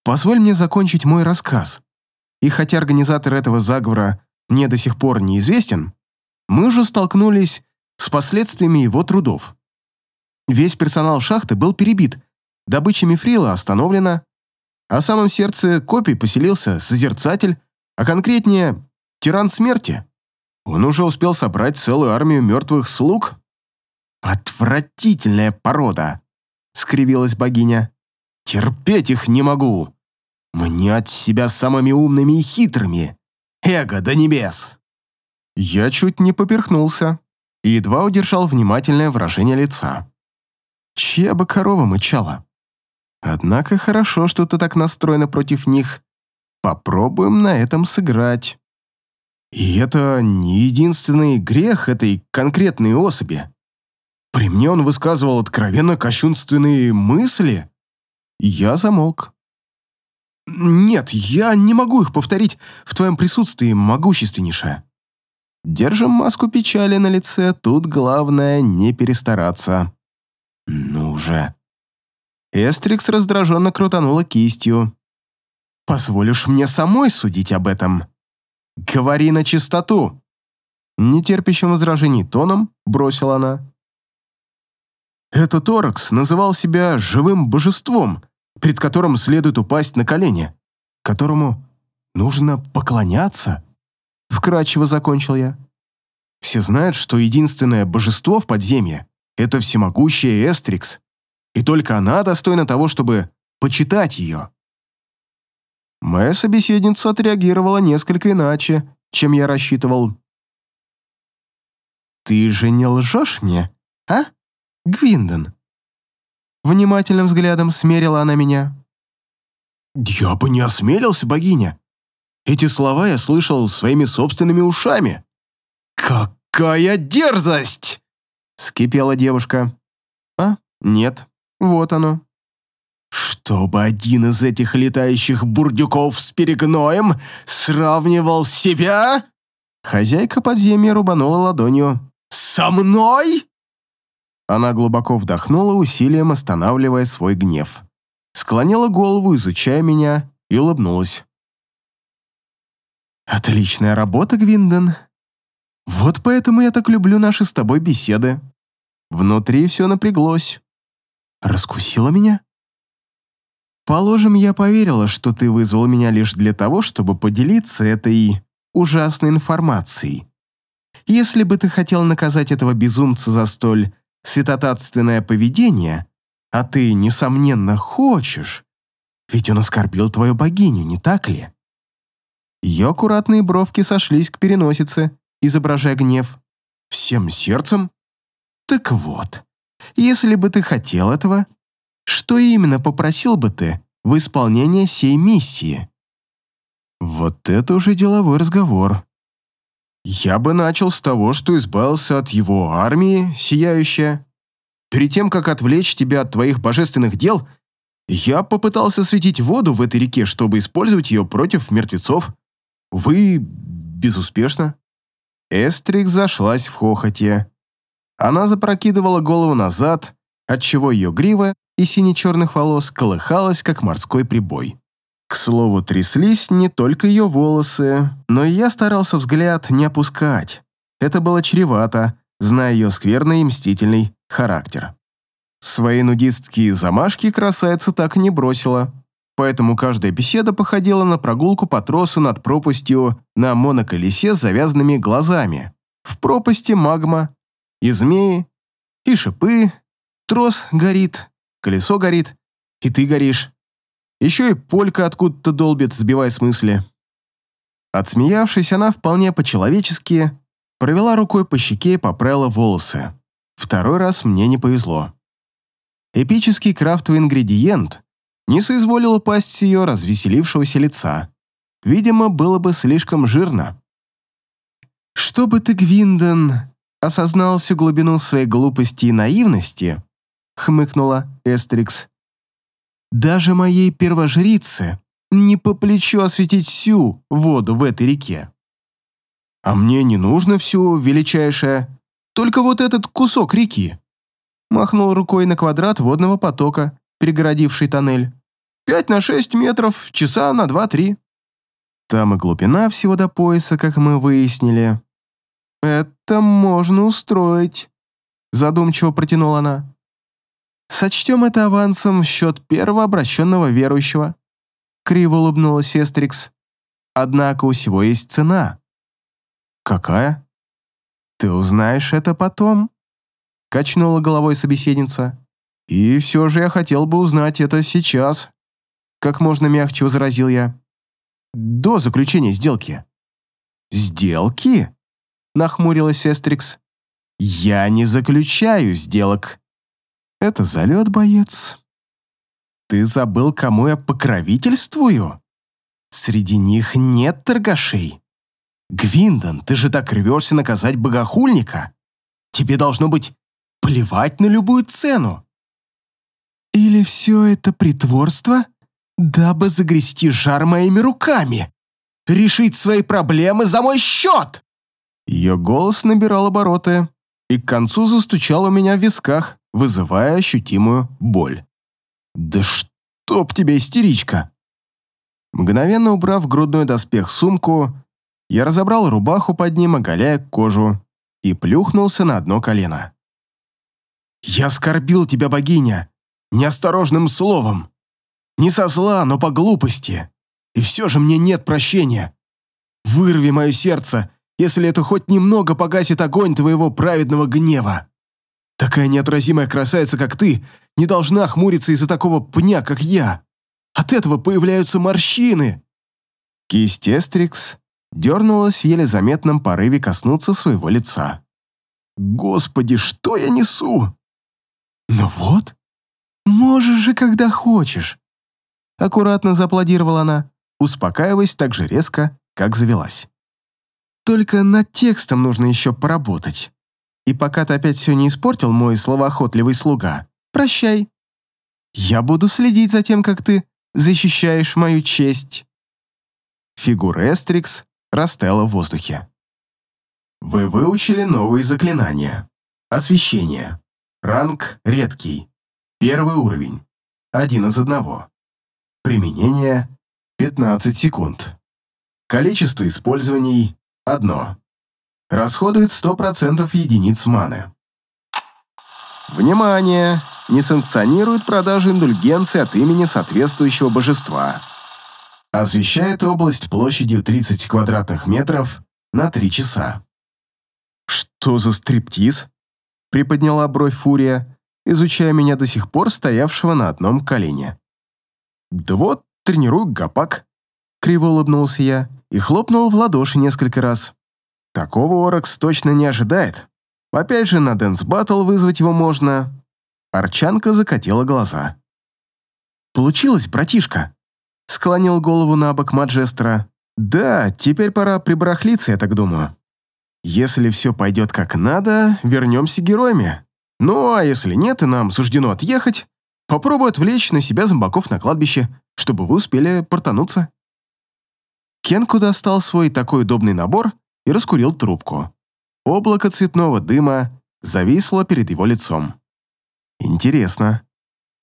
Позволь мне закончить мой рассказ. И хотя организатор этого заговора мне до сих пор неизвестен, мы уже столкнулись с последствиями его трудов. Весь персонал шахты был перебит, добыча мифрила остановлена, а в самом сердце копий поселился Созерцатель, а конкретнее Тиран Смерти. Он уже успел собрать целую армию мертвых слуг. «Отвратительная порода!» — скривилась богиня. «Терпеть их не могу! От себя самыми умными и хитрыми! Эго до небес!» Я чуть не поперхнулся и едва удержал внимательное выражение лица. Чья бы корова мычала? Однако хорошо, что ты так настроена против них. Попробуем на этом сыграть. И это не единственный грех этой конкретной особи. При мне он высказывал откровенно кощунственные мысли. Я замолк. Нет, я не могу их повторить в твоем присутствии, могущественнейшая. Держим маску печали на лице, тут главное не перестараться. Ну же. Эстрикс раздраженно крутанула кистью. «Позволишь мне самой судить об этом?» «Говори на чистоту!» Нетерпящим возражений тоном бросила она. Этот Оракс называл себя живым божеством, перед которым следует упасть на колени, которому нужно поклоняться. Вкратчиво закончил я. Все знают, что единственное божество в подземье — это всемогущая Эстрикс, и только она достойна того, чтобы почитать ее. Моя собеседница отреагировала несколько иначе, чем я рассчитывал. «Ты же не лжешь мне, а, Гвинден?» Внимательным взглядом смерила она меня. «Я бы не осмелился, богиня. Эти слова я слышал своими собственными ушами. «Какая дерзость!» — скипела девушка. «А, нет, вот оно». «Чтобы один из этих летающих бурдюков с перегноем сравнивал себя?» Хозяйка подземья рубанула ладонью. «Со мной?» Она глубоко вдохнула, усилием останавливая свой гнев. Склонила голову, изучая меня, и улыбнулась. «Отличная работа, Гвинден. Вот поэтому я так люблю наши с тобой беседы. Внутри все напряглось. Раскусила меня?» Положим, я поверила, что ты вызвал меня лишь для того, чтобы поделиться этой ужасной информацией. Если бы ты хотел наказать этого безумца за столь святотатственное поведение, а ты, несомненно, хочешь, ведь он оскорбил твою богиню, не так ли? Ее аккуратные бровки сошлись к переносице, изображая гнев. Всем сердцем? Так вот, если бы ты хотел этого, что именно попросил бы ты в исполнение сей миссии? Вот это уже деловой разговор. Я бы начал с того, что избавился от его армии, сияющая. Перед тем, как отвлечь тебя от твоих божественных дел, я попытался светить воду в этой реке, чтобы использовать ее против мертвецов. Вы безуспешно. Эстрик зашлась в хохоте. Она запрокидывала голову назад, отчего ее грива и сине-черных волос колыхалась, как морской прибой. К слову, тряслись не только ее волосы, но и я старался взгляд не опускать. Это было чревато, зная ее скверный и мстительный характер. Свои нудистские замашки красавица так и не бросила, поэтому каждая беседа походила на прогулку по тросу над пропастью на моноколесе с завязанными глазами. В пропасти магма, и змеи, и шипы, трос горит, колесо горит, и ты горишь. Еще и полька откуда-то долбит, сбивая с мысли. Отсмеявшись, она вполне по-человечески провела рукой по щеке и поправила волосы. Второй раз мне не повезло. Эпический крафтовый ингредиент не соизволил упасть с ее развеселившегося лица. Видимо, было бы слишком жирно. «Чтобы ты, Гвинден, осознал всю глубину своей глупости и наивности», хмыкнула Эстрикс, даже моей первожрице не по плечу осветить всю воду в этой реке. А мне не нужно всю, величайшая, только вот этот кусок реки. Махнул рукой на квадрат водного потока, перегородивший тоннель. Пять на шесть метров, часа на два-три. Там и глубина всего до пояса, как мы выяснили. Это можно устроить, задумчиво протянула она. Сочтем это авансом в счет первого обращенного верующего. Криво улыбнулась Сестрикс. Однако у всего есть цена. Какая? Ты узнаешь это потом. Качнула головой собеседница. И все же я хотел бы узнать это сейчас. Как можно мягче возразил я. До заключения сделки. Сделки? Нахмурилась Сестрикс. Я не заключаю сделок. Это залет, боец. Ты забыл, кому я покровительствую? Среди них нет торгашей. Гвиндон, ты же так рвешься наказать богохульника. Тебе должно быть плевать на любую цену. Или все это притворство, дабы загрести жар моими руками? Решить свои проблемы за мой счет!» Ее голос набирал обороты и к концу застучал у меня в висках вызывая ощутимую боль. «Да чтоб тебя, истеричка!» Мгновенно убрав грудной доспех сумку, я разобрал рубаху под ним, оголяя кожу, и плюхнулся на одно колено. «Я оскорбил тебя, богиня, неосторожным словом. Не со зла, но по глупости. И все же мне нет прощения. Вырви мое сердце, если это хоть немного погасит огонь твоего праведного гнева». Такая неотразимая красавица, как ты, не должна хмуриться из-за такого пня, как я. От этого появляются морщины. Кисть Эстрикс дернулась в еле заметном порыве коснуться своего лица. Господи, что я несу? Ну вот, можешь же, когда хочешь. Аккуратно зааплодировала она, успокаиваясь так же резко, как завелась. Только над текстом нужно еще поработать. И пока ты опять все не испортил, мой словоохотливый слуга, прощай. Я буду следить за тем, как ты защищаешь мою честь». Фигура Эстрикс растаяла в воздухе. Вы выучили новые заклинания. Освещение. Ранг редкий. Первый уровень. Один из одного. Применение 15 секунд. Количество использований – одно. Расходует 100% единиц маны. Внимание! не санкционирует продажу индульгенции от имени соответствующего божества. Освещает область площадью 30 квадратных метров на 3 часа. «Что за стриптиз?» — приподняла бровь Фурия, изучая меня до сих пор стоявшего на одном колене. «Да вот, тренирую гопак», — криво улыбнулся я и хлопнул в ладоши несколько раз. Такого Оракс точно не ожидает. Опять же, на dance battle вызвать его можно. Орчанка закатила глаза. «Получилось, братишка?» Склонил голову на бок Маджестера. «Да, теперь пора прибарахлиться, я так думаю. Если все пойдет как надо, вернемся героями. Ну, а если нет, и нам суждено отъехать, попробую отвлечь на себя зомбаков на кладбище, чтобы вы успели портануться». Кенку достал свой такой удобный набор и раскурил трубку. Облако цветного дыма зависло перед его лицом. Интересно,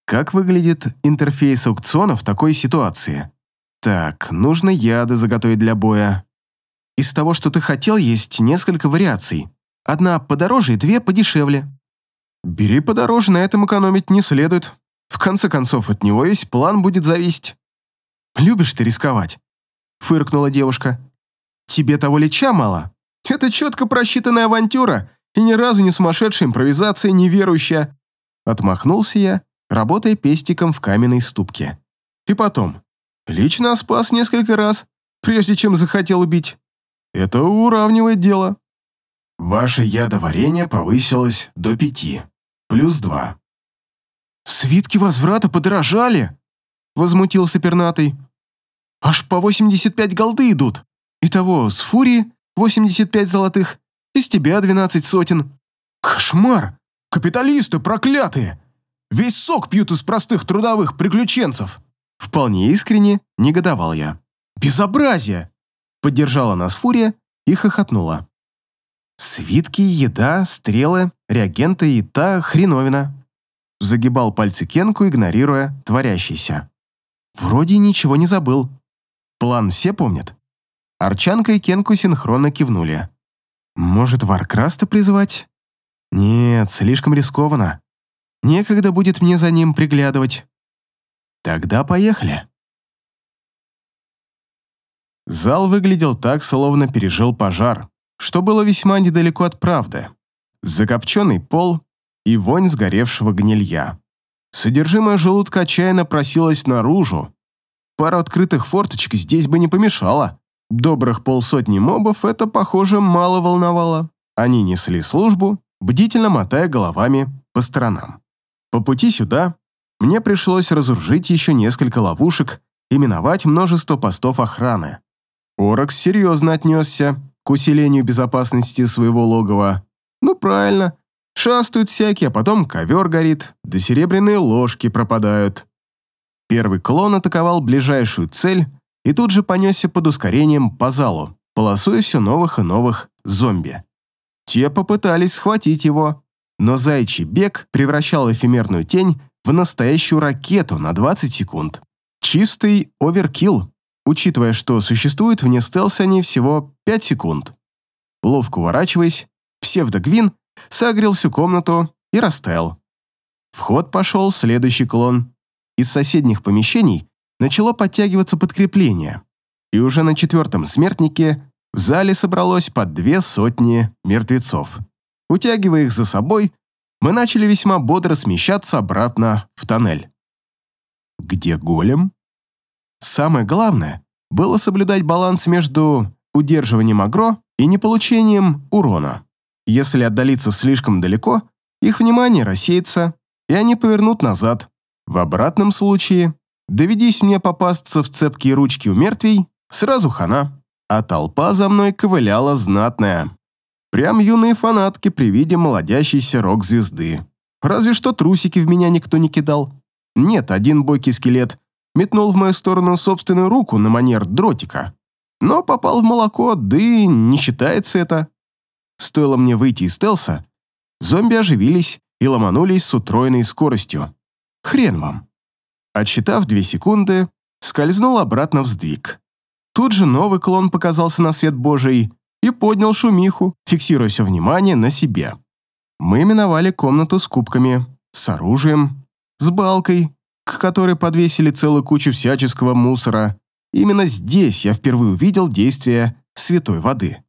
как выглядит интерфейс аукциона в такой ситуации? Так, нужно яды заготовить для боя. Из того, что ты хотел, есть несколько вариаций. Одна подороже и две подешевле. Бери подороже, на этом экономить не следует. В конце концов, от него весь план будет зависеть. Любишь ты рисковать? Фыркнула девушка. Тебе того леча мало? Это четко просчитанная авантюра и ни разу не сумасшедшая импровизация, неверующая. Отмахнулся я, работая пестиком в каменной ступке. И потом, лично спас несколько раз, прежде чем захотел убить. Это уравнивает дело. Ваше ядоварение повысилось до пяти, плюс два. «Свитки возврата подорожали!» — возмутился пернатый. «Аж по 85 голды идут. Итого, с фурии 85 золотых, из тебя 12 сотен. Кошмар! Капиталисты проклятые! Весь сок пьют из простых трудовых приключенцев!» Вполне искренне негодовал я. «Безобразие!» Поддержала нас Фурия и хохотнула. «Свитки, еда, стрелы, реагенты и та хреновина». Загибал пальцы Кенку, игнорируя творящийся. «Вроде ничего не забыл. План все помнят?» Арчанка и Кенку синхронно кивнули. «Может, Варкраста призывать?» «Нет, слишком рискованно. Некогда будет мне за ним приглядывать». «Тогда поехали». Зал выглядел так, словно пережил пожар, что было весьма недалеко от правды. Закопченный пол и вонь сгоревшего гнилья. Содержимое желудка отчаянно просилось наружу. Пара открытых форточек здесь бы не помешала. Добрых полсотни мобов это, похоже, мало волновало. Они несли службу, бдительно мотая головами по сторонам. По пути сюда мне пришлось разоружить еще несколько ловушек и миновать множество постов охраны. Оракс серьезно отнесся к усилению безопасности своего логова. Ну, правильно. Шастают всякие, а потом ковер горит, да серебряные ложки пропадают. Первый клон атаковал ближайшую цель и тут же понесся под ускорением по залу, полосуя все новых и новых зомби. Те попытались схватить его, но заячий бег превращал эфемерную тень в настоящую ракету на 20 секунд. Чистый оверкилл учитывая, что существует вне стелса они всего 5 секунд. Ловко уворачиваясь, псевдогвин согрел всю комнату и растаял. В ход пошел следующий клон. Из соседних помещений начало подтягиваться подкрепление, и уже на четвертом смертнике в зале собралось по две сотни мертвецов. Утягивая их за собой, мы начали весьма бодро смещаться обратно в тоннель. Где голем? Самое главное было соблюдать баланс между удерживанием агро и неполучением урона. Если отдалиться слишком далеко, их внимание рассеется, и они повернут назад. В обратном случае, доведись мне попасться в цепкие ручки у мертвей, сразу хана, а толпа за мной ковыляла знатная. Прям юные фанатки при виде молодящейся рок-звезды. Разве что трусики в меня никто не кидал. Нет, один бойкий скелет метнул в мою сторону собственную руку на манер дротика. Но попал в молоко, да и не считается это. Стоило мне выйти из стелса, зомби оживились и ломанулись с утроенной скоростью. Хрен вам. Отсчитав две секунды, скользнул обратно в сдвиг. Тут же новый клон показался на свет божий и поднял шумиху, фиксируя все внимание на себе. Мы миновали комнату с кубками, с оружием, с балкой, к которой подвесили целую кучу всяческого мусора. Именно здесь я впервые увидел действие святой воды.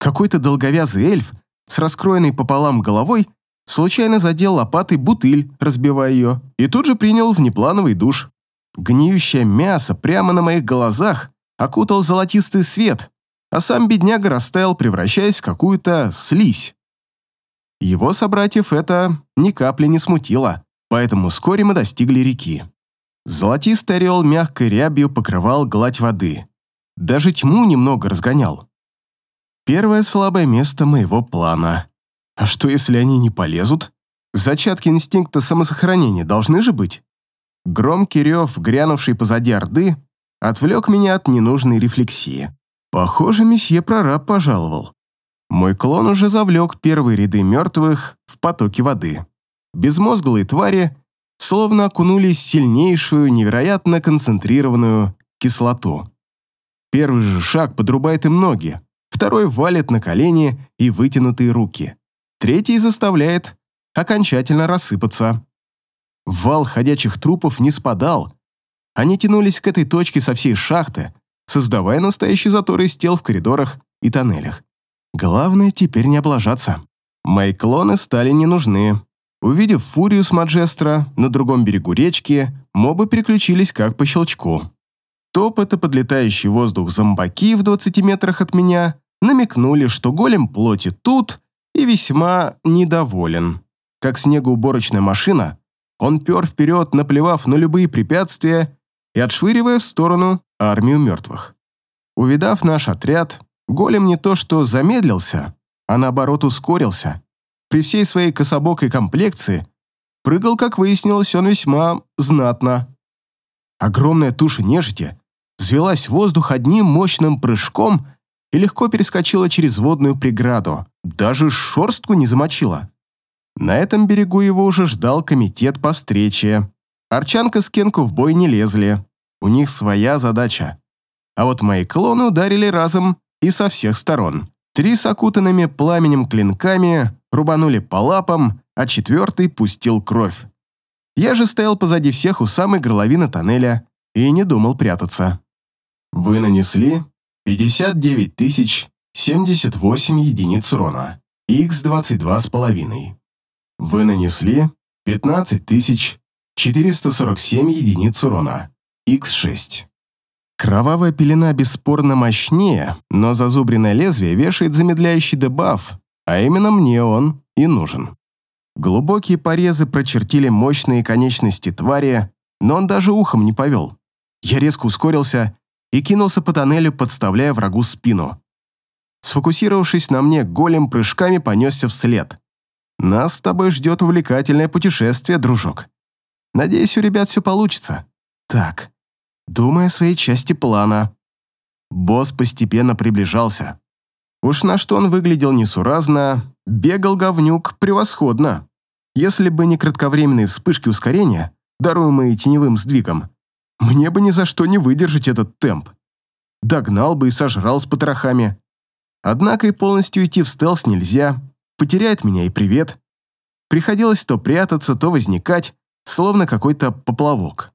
Какой-то долговязый эльф с раскроенной пополам головой случайно задел лопатой бутыль, разбивая ее, и тут же принял внеплановый душ. Гниющее мясо прямо на моих глазах окутал золотистый свет, а сам бедняга растаял, превращаясь в какую-то слизь. Его собратьев это ни капли не смутило, поэтому вскоре мы достигли реки. Золотистый орел мягкой рябью покрывал гладь воды. Даже тьму немного разгонял. Первое слабое место моего плана. А что, если они не полезут? Зачатки инстинкта самосохранения должны же быть. Громкий рев, грянувший позади Орды, отвлек меня от ненужной рефлексии. Похоже, месье прораб пожаловал. Мой клон уже завлек первые ряды мертвых в потоке воды. Безмозглые твари словно окунулись в сильнейшую, невероятно концентрированную кислоту. Первый же шаг подрубает им ноги, второй валит на колени и вытянутые руки, третий заставляет окончательно рассыпаться. Вал ходячих трупов не спадал. Они тянулись к этой точке со всей шахты, создавая настоящий затор из тел в коридорах и тоннелях. Главное теперь не облажаться. Мои клоны стали не нужны. Увидев фурию с Маджестра на другом берегу речки, мобы переключились как по щелчку. Топот и подлетающий воздух зомбаки в 20 метрах от меня намекнули, что голем плоти тут и весьма недоволен. Как снегоуборочная машина, он пер вперед, наплевав на любые препятствия и отшвыривая в сторону армию мертвых. Увидав наш отряд, голем не то что замедлился, а наоборот ускорился. При всей своей кособокой комплекции прыгал, как выяснилось, он весьма знатно. Огромная туша нежити взвелась в воздух одним мощным прыжком и легко перескочила через водную преграду, даже шорстку не замочила. На этом берегу его уже ждал комитет по встрече. Арчанка с Кенку в бой не лезли. У них своя задача. А вот мои клоны ударили разом и со всех сторон. Три с окутанными пламенем клинками рубанули по лапам, а четвертый пустил кровь. Я же стоял позади всех у самой горловины тоннеля и не думал прятаться. Вы нанесли 59 тысяч 78 единиц урона, х22 с половиной. Вы нанесли 15 447 единиц урона, Х6. Кровавая пелена бесспорно мощнее, но зазубренное лезвие вешает замедляющий дебаф, а именно мне он и нужен. Глубокие порезы прочертили мощные конечности твари, но он даже ухом не повел. Я резко ускорился и кинулся по тоннелю, подставляя врагу спину. Сфокусировавшись на мне, голем прыжками понесся вслед. Нас с тобой ждет увлекательное путешествие, дружок. Надеюсь, у ребят все получится. Так, думая о своей части плана. Босс постепенно приближался. Уж на что он выглядел несуразно, бегал говнюк превосходно. Если бы не кратковременные вспышки ускорения, даруемые теневым сдвигом, мне бы ни за что не выдержать этот темп. Догнал бы и сожрал с потрохами. Однако и полностью идти в стелс нельзя, потеряет меня и привет. Приходилось то прятаться, то возникать, словно какой-то поплавок.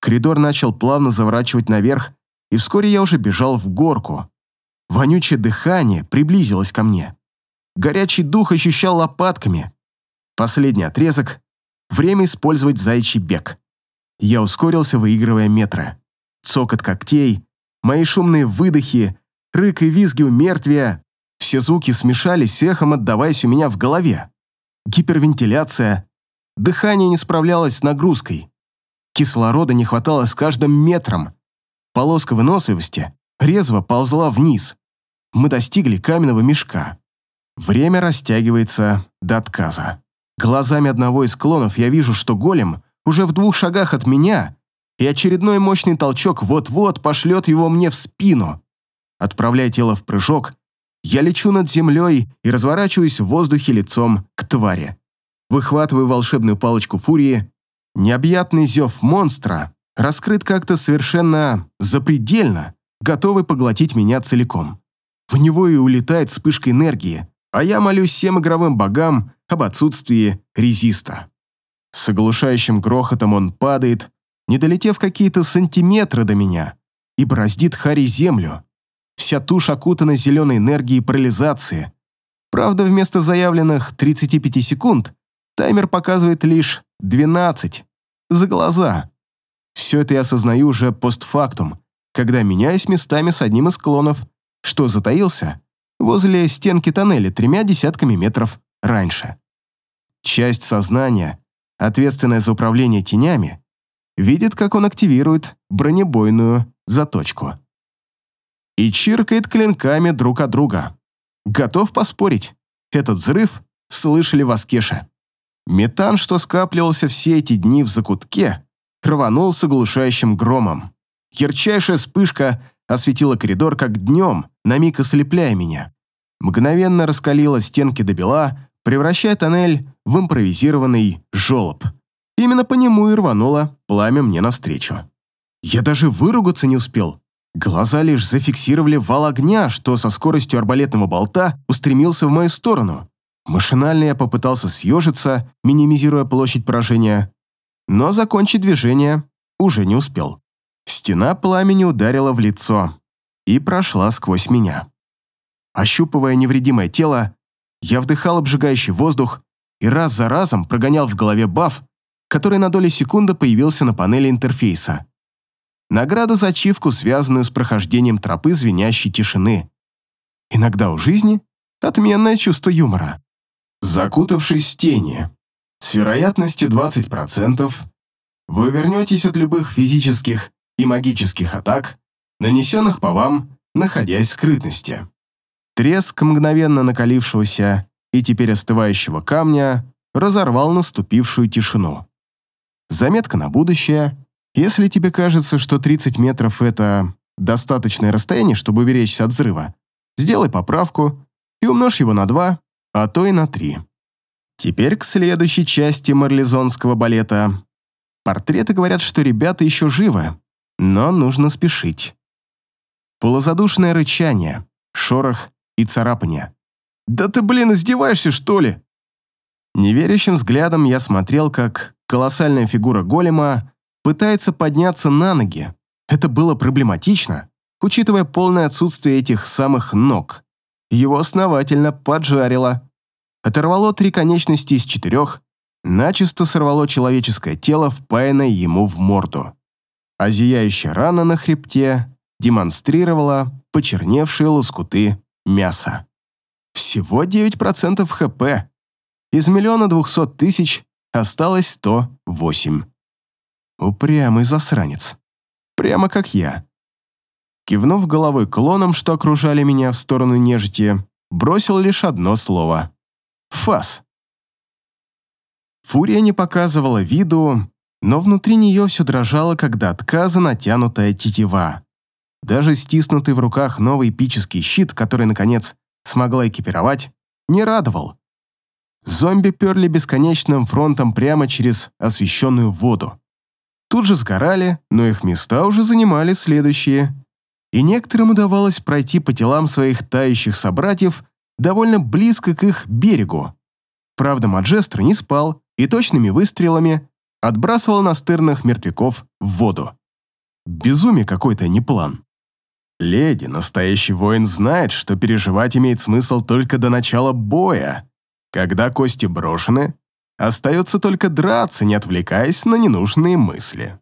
Коридор начал плавно заворачивать наверх, и вскоре я уже бежал в горку. Вонючее дыхание приблизилось ко мне. Горячий дух ощущал лопатками. Последний отрезок — время использовать заячий бег. Я ускорился, выигрывая метры. Цокот когтей, мои шумные выдохи, рык и визги у мертвия все звуки смешались, эхом отдаваясь у меня в голове. Гипервентиляция. Дыхание не справлялось с нагрузкой. Кислорода не хватало с каждым метром. Полоска выносливости резво ползла вниз. Мы достигли каменного мешка. Время растягивается до отказа. Глазами одного из клонов я вижу, что голем уже в двух шагах от меня, и очередной мощный толчок вот-вот пошлет его мне в спину. Отправляя тело в прыжок, я лечу над землей и разворачиваюсь в воздухе лицом к твари. Выхватываю волшебную палочку фурии. Необъятный зев монстра раскрыт как-то совершенно запредельно, готовый поглотить меня целиком. В него и улетает вспышка энергии, а я молюсь всем игровым богам об отсутствии резиста. С оглушающим грохотом он падает, не долетев какие-то сантиметры до меня, и бороздит Хари землю. Вся тушь окутана зеленой энергией парализации. Правда, вместо заявленных 35 секунд таймер показывает лишь 12. За глаза. Все это я осознаю уже постфактум, когда меняюсь местами с одним из склонов, что затаился возле стенки тоннеля тремя десятками метров раньше. Часть сознания, ответственная за управление тенями, видит, как он активирует бронебойную заточку и чиркает клинками друг от друга. Готов поспорить, этот взрыв слышали в Аскеше. Метан, что скапливался все эти дни в закутке, рванул с оглушающим громом. Ярчайшая вспышка осветила коридор как днем, на миг ослепляя меня. Мгновенно раскалила стенки до бела, превращая тоннель в импровизированный жолоб. Именно по нему и рвануло пламя мне навстречу. Я даже выругаться не успел. Глаза лишь зафиксировали вал огня, что со скоростью арбалетного болта устремился в мою сторону. Машинально я попытался съежиться, минимизируя площадь поражения, но закончить движение уже не успел. Стена пламени ударила в лицо и прошла сквозь меня. Ощупывая невредимое тело, я вдыхал обжигающий воздух и раз за разом прогонял в голове баф, который на доли секунды появился на панели интерфейса. Награда за ачивку, связанную с прохождением тропы звенящей тишины. Иногда у жизни отменное чувство юмора. Закутавшись в тени, с вероятностью 20%, вы вернетесь от любых физических и магических атак, нанесенных по вам, находясь в скрытности. Треск мгновенно накалившегося и теперь остывающего камня разорвал наступившую тишину. Заметка на будущее. Если тебе кажется, что 30 метров — это достаточное расстояние, чтобы уберечься от взрыва, сделай поправку и умножь его на 2, а то и на 3. Теперь к следующей части марлезонского балета. Портреты говорят, что ребята еще живы, но нужно спешить. Полозадушное рычание, шорох и царапание. «Да ты, блин, издеваешься, что ли?» Неверящим взглядом я смотрел, как колоссальная фигура голема пытается подняться на ноги. Это было проблематично, учитывая полное отсутствие этих самых ног. Его основательно поджарило. Оторвало три конечности из четырех, начисто сорвало человеческое тело, впаянное ему в морду. А зияющая рана на хребте демонстрировала почерневшие лоскуты мяса. Всего 9% ХП. Из миллиона двухсот тысяч осталось 108. Упрямый засранец. Прямо как я. Кивнув головой клоном, что окружали меня в сторону нежити, бросил лишь одно слово. «Фас». Фурия не показывала виду, но внутри нее все дрожало, когда отказа натянутая тетива. Даже стиснутый в руках новый эпический щит, который, наконец, смогла экипировать, не радовал. Зомби перли бесконечным фронтом прямо через освещенную воду. Тут же сгорали, но их места уже занимали следующие. И некоторым удавалось пройти по телам своих тающих собратьев довольно близко к их берегу. Правда, Маджестро не спал и точными выстрелами отбрасывал настырных мертвяков в воду. Безумие какой-то, не план. Леди, настоящий воин, знает, что переживать имеет смысл только до начала боя. Когда кости брошены, остается только драться, не отвлекаясь на ненужные мысли.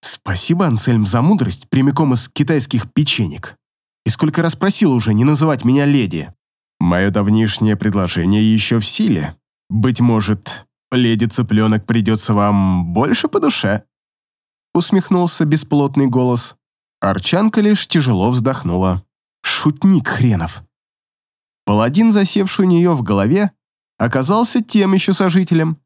Спасибо, Ансельм, за мудрость прямиком из китайских печенек. И сколько раз просил уже не называть меня леди. Мое давнишнее предложение еще в силе. Быть может, леди-цыпленок придется вам больше по душе?» Усмехнулся бесплотный голос. Арчанка лишь тяжело вздохнула. Шутник хренов. Паладин, засевший у нее в голове, оказался тем еще сожителем.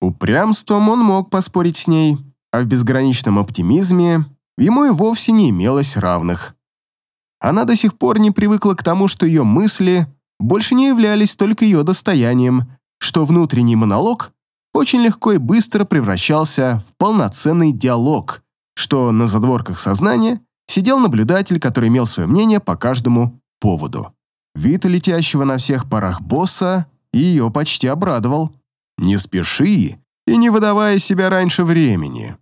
Упрямством он мог поспорить с ней, а в безграничном оптимизме ему и вовсе не имелось равных. Она до сих пор не привыкла к тому, что ее мысли больше не являлись только ее достоянием, что внутренний монолог очень легко и быстро превращался в полноценный диалог, что на задворках сознания сидел наблюдатель, который имел свое мнение по каждому поводу. Вид летящего на всех парах босса ее почти обрадовал. «Не спеши, и не выдавая себя раньше времени.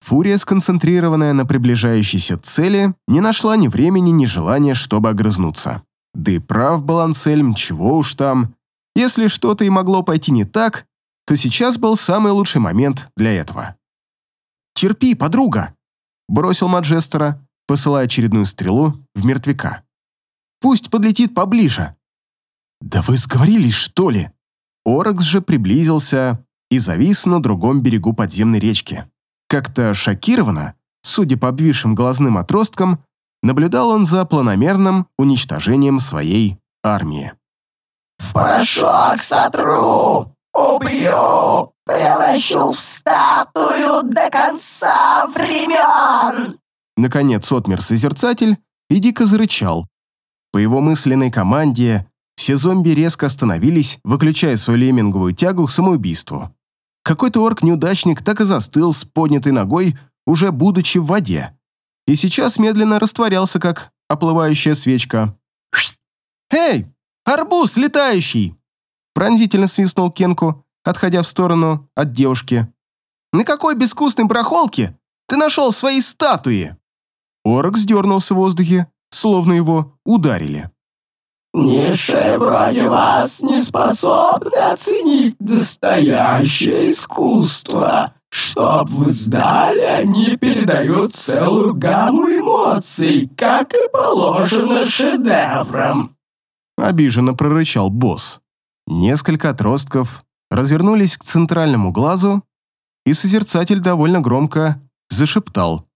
Фурия, сконцентрированная на приближающейся цели, не нашла ни времени, ни желания, чтобы огрызнуться. Да и прав был Ансельм, чего уж там. Если что-то и могло пойти не так, то сейчас был самый лучший момент для этого. «Терпи, подруга!» – бросил Маджестера, посылая очередную стрелу в мертвяка. «Пусть подлетит поближе!» «Да вы сговорились, что ли?» Оракс же приблизился и завис на другом берегу подземной речки. Как-то шокированно, судя по обвисшим глазным отросткам, наблюдал он за планомерным уничтожением своей армии. «В порошок сотру! Убью! Превращу в статую до конца времен!» Наконец отмер Созерцатель и дико зарычал. По его мысленной команде все зомби резко остановились, выключая свою лемминговую тягу к самоубийству. Какой-то орк-неудачник так и застыл с поднятой ногой, уже будучи в воде. И сейчас медленно растворялся, как оплывающая свечка. «Эй, арбуз летающий!» Пронзительно свистнул Кенку, отходя в сторону от девушки. «На какой безвкусной брахолке ты нашел свои статуи?» Орк сдернулся в воздухе, словно его ударили. Низшие вроде вас не способны оценить настоящее искусство. Чтоб вы знали, они передают целую гамму эмоций, как и положено шедеврам. Обиженно прорычал босс. Несколько отростков развернулись к центральному глазу, и созерцатель довольно громко зашептал.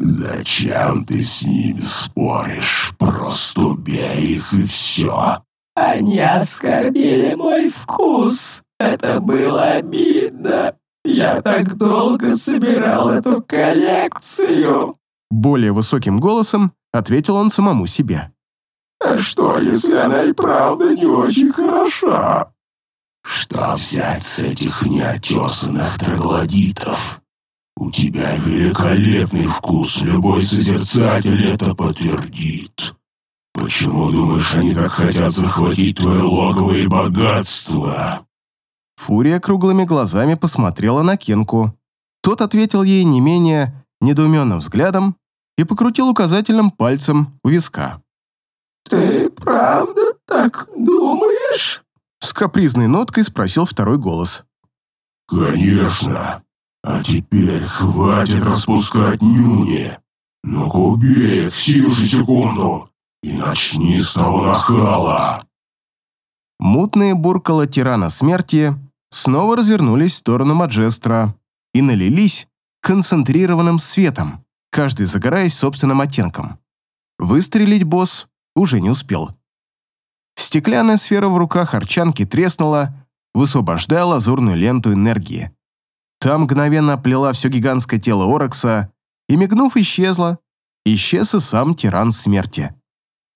«Зачем ты с ними споришь? Просто убей их и все!» «Они оскорбили мой вкус. Это было обидно. Я так долго собирал эту коллекцию!» Более высоким голосом ответил он самому себе. «А что, если она и правда не очень хороша?» «Что взять с этих неотесанных троглодитов?» У тебя великолепный вкус, любой созерцатель это подтвердит. Почему, думаешь, они так хотят захватить твое логово и богатство?» Фурия круглыми глазами посмотрела на Кенку. Тот ответил ей не менее недоуменным взглядом и покрутил указательным пальцем у виска. «Ты правда так думаешь?» С капризной ноткой спросил второй голос. «Конечно. А теперь хватит распускать нюни. Ну-ка убей их сию же секунду и начни с того нахала. Мутные буркала тирана смерти снова развернулись в сторону Маджестра и налились концентрированным светом, каждый загораясь собственным оттенком. Выстрелить босс уже не успел. Стеклянная сфера в руках арчанки треснула, высвобождая лазурную ленту энергии. Там мгновенно оплела все гигантское тело Оракса и, мигнув, исчезла. Исчез и сам тиран смерти.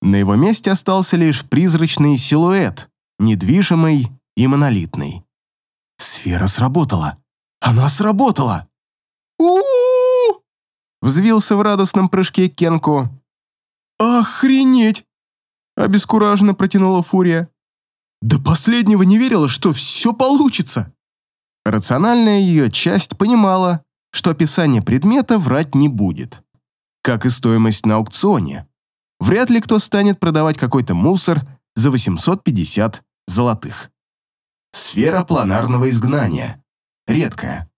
На его месте остался лишь призрачный силуэт, недвижимый и монолитный. Сфера сработала. Она сработала! у, Взвился в радостном прыжке Кенку. «Охренеть!» Обескураженно протянула Фурия. До последнего не верила, что все получится. Рациональная ее часть понимала, что описание предмета врать не будет. Как и стоимость на аукционе. Вряд ли кто станет продавать какой-то мусор за 850 золотых. Сфера планарного изгнания. Редкая.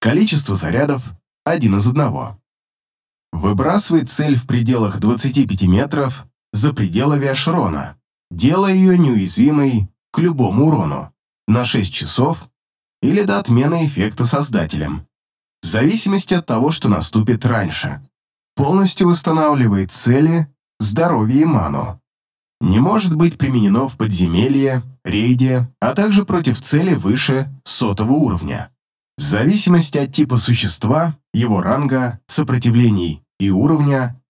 Количество зарядов – один из одного. Выбрасывает цель в пределах 25 метров за пределы Виашрона, делая ее неуязвимой к любому урону на 6 часов или до отмены эффекта создателем, в зависимости от того, что наступит раньше. Полностью восстанавливает цели, здоровье и ману. Не может быть применено в подземелье, рейде, а также против цели выше сотого уровня. В зависимости от типа существа, его ранга, сопротивлений и уровня,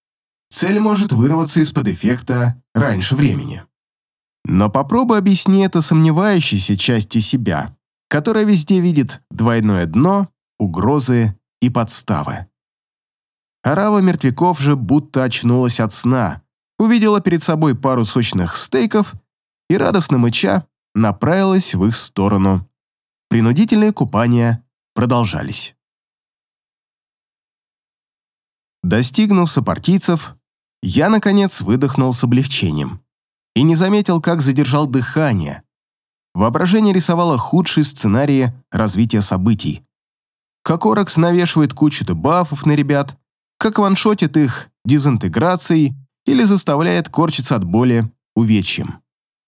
цель может вырваться из-под эффекта раньше времени. Но попробуй объясни это сомневающейся части себя, которая везде видит двойное дно, угрозы и подставы. Арава мертвяков же будто очнулась от сна, увидела перед собой пару сочных стейков и, радостно мыча, направилась в их сторону. принудительные купания продолжались. Достигнув сопартийцев, я, наконец, выдохнул с облегчением и не заметил, как задержал дыхание. Воображение рисовало худшие сценарии развития событий. Как Оракс навешивает кучу дебафов на ребят, как ваншотит их дезинтеграцией или заставляет корчиться от боли увечьем.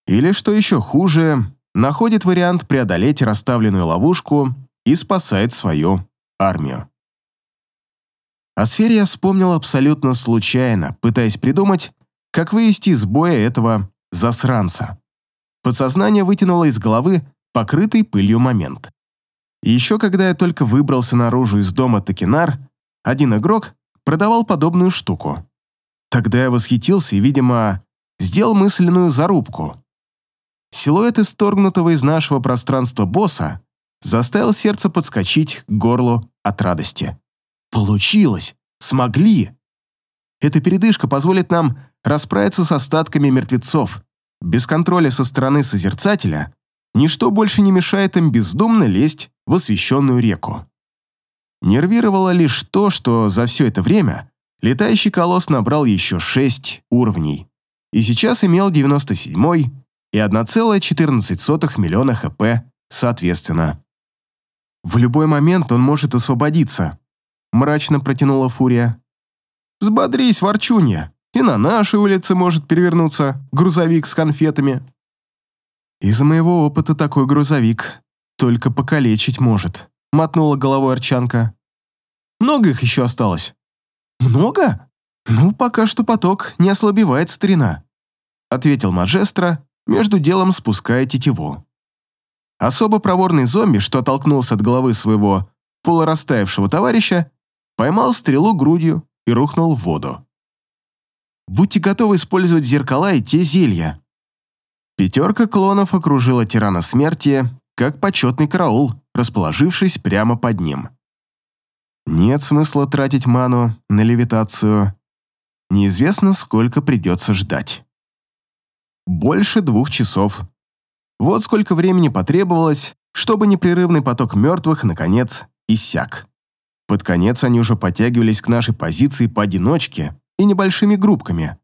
Или, что еще хуже, находит вариант преодолеть расставленную ловушку и спасает свою армию. О сфере я вспомнил абсолютно случайно, пытаясь придумать, как вывести из боя этого засранца. Подсознание вытянуло из головы покрытый пылью момент. Еще когда я только выбрался наружу из дома Токинар, один игрок продавал подобную штуку. Тогда я восхитился и, видимо, сделал мысленную зарубку. Силуэт исторгнутого из нашего пространства босса заставил сердце подскочить к горлу от радости. Получилось! Смогли! Эта передышка позволит нам расправиться с остатками мертвецов. Без контроля со стороны Созерцателя ничто больше не мешает им бездумно лезть в освещенную реку. Нервировало лишь то, что за все это время летающий колосс набрал еще 6 уровней и сейчас имел 97 и 1,14 миллиона хп соответственно. В любой момент он может освободиться, мрачно протянула Фурия. «Взбодрись, ворчунья, и на нашей улице может перевернуться грузовик с конфетами». «Из моего опыта такой грузовик только покалечить может», — мотнула головой Арчанка. «Много их еще осталось?» «Много? Ну, пока что поток не ослабевает старина», — ответил Маджестро, между делом спуская тетиву. Особо проворный зомби, что оттолкнулся от головы своего полурастаявшего товарища, поймал стрелу грудью и рухнул в воду. Будьте готовы использовать зеркала и те зелья. Пятерка клонов окружила тирана смерти, как почетный караул, расположившись прямо под ним. Нет смысла тратить ману на левитацию. Неизвестно, сколько придется ждать. Больше двух часов. Вот сколько времени потребовалось, чтобы непрерывный поток мертвых, наконец, иссяк. Под конец они уже подтягивались к нашей позиции поодиночке и небольшими группками.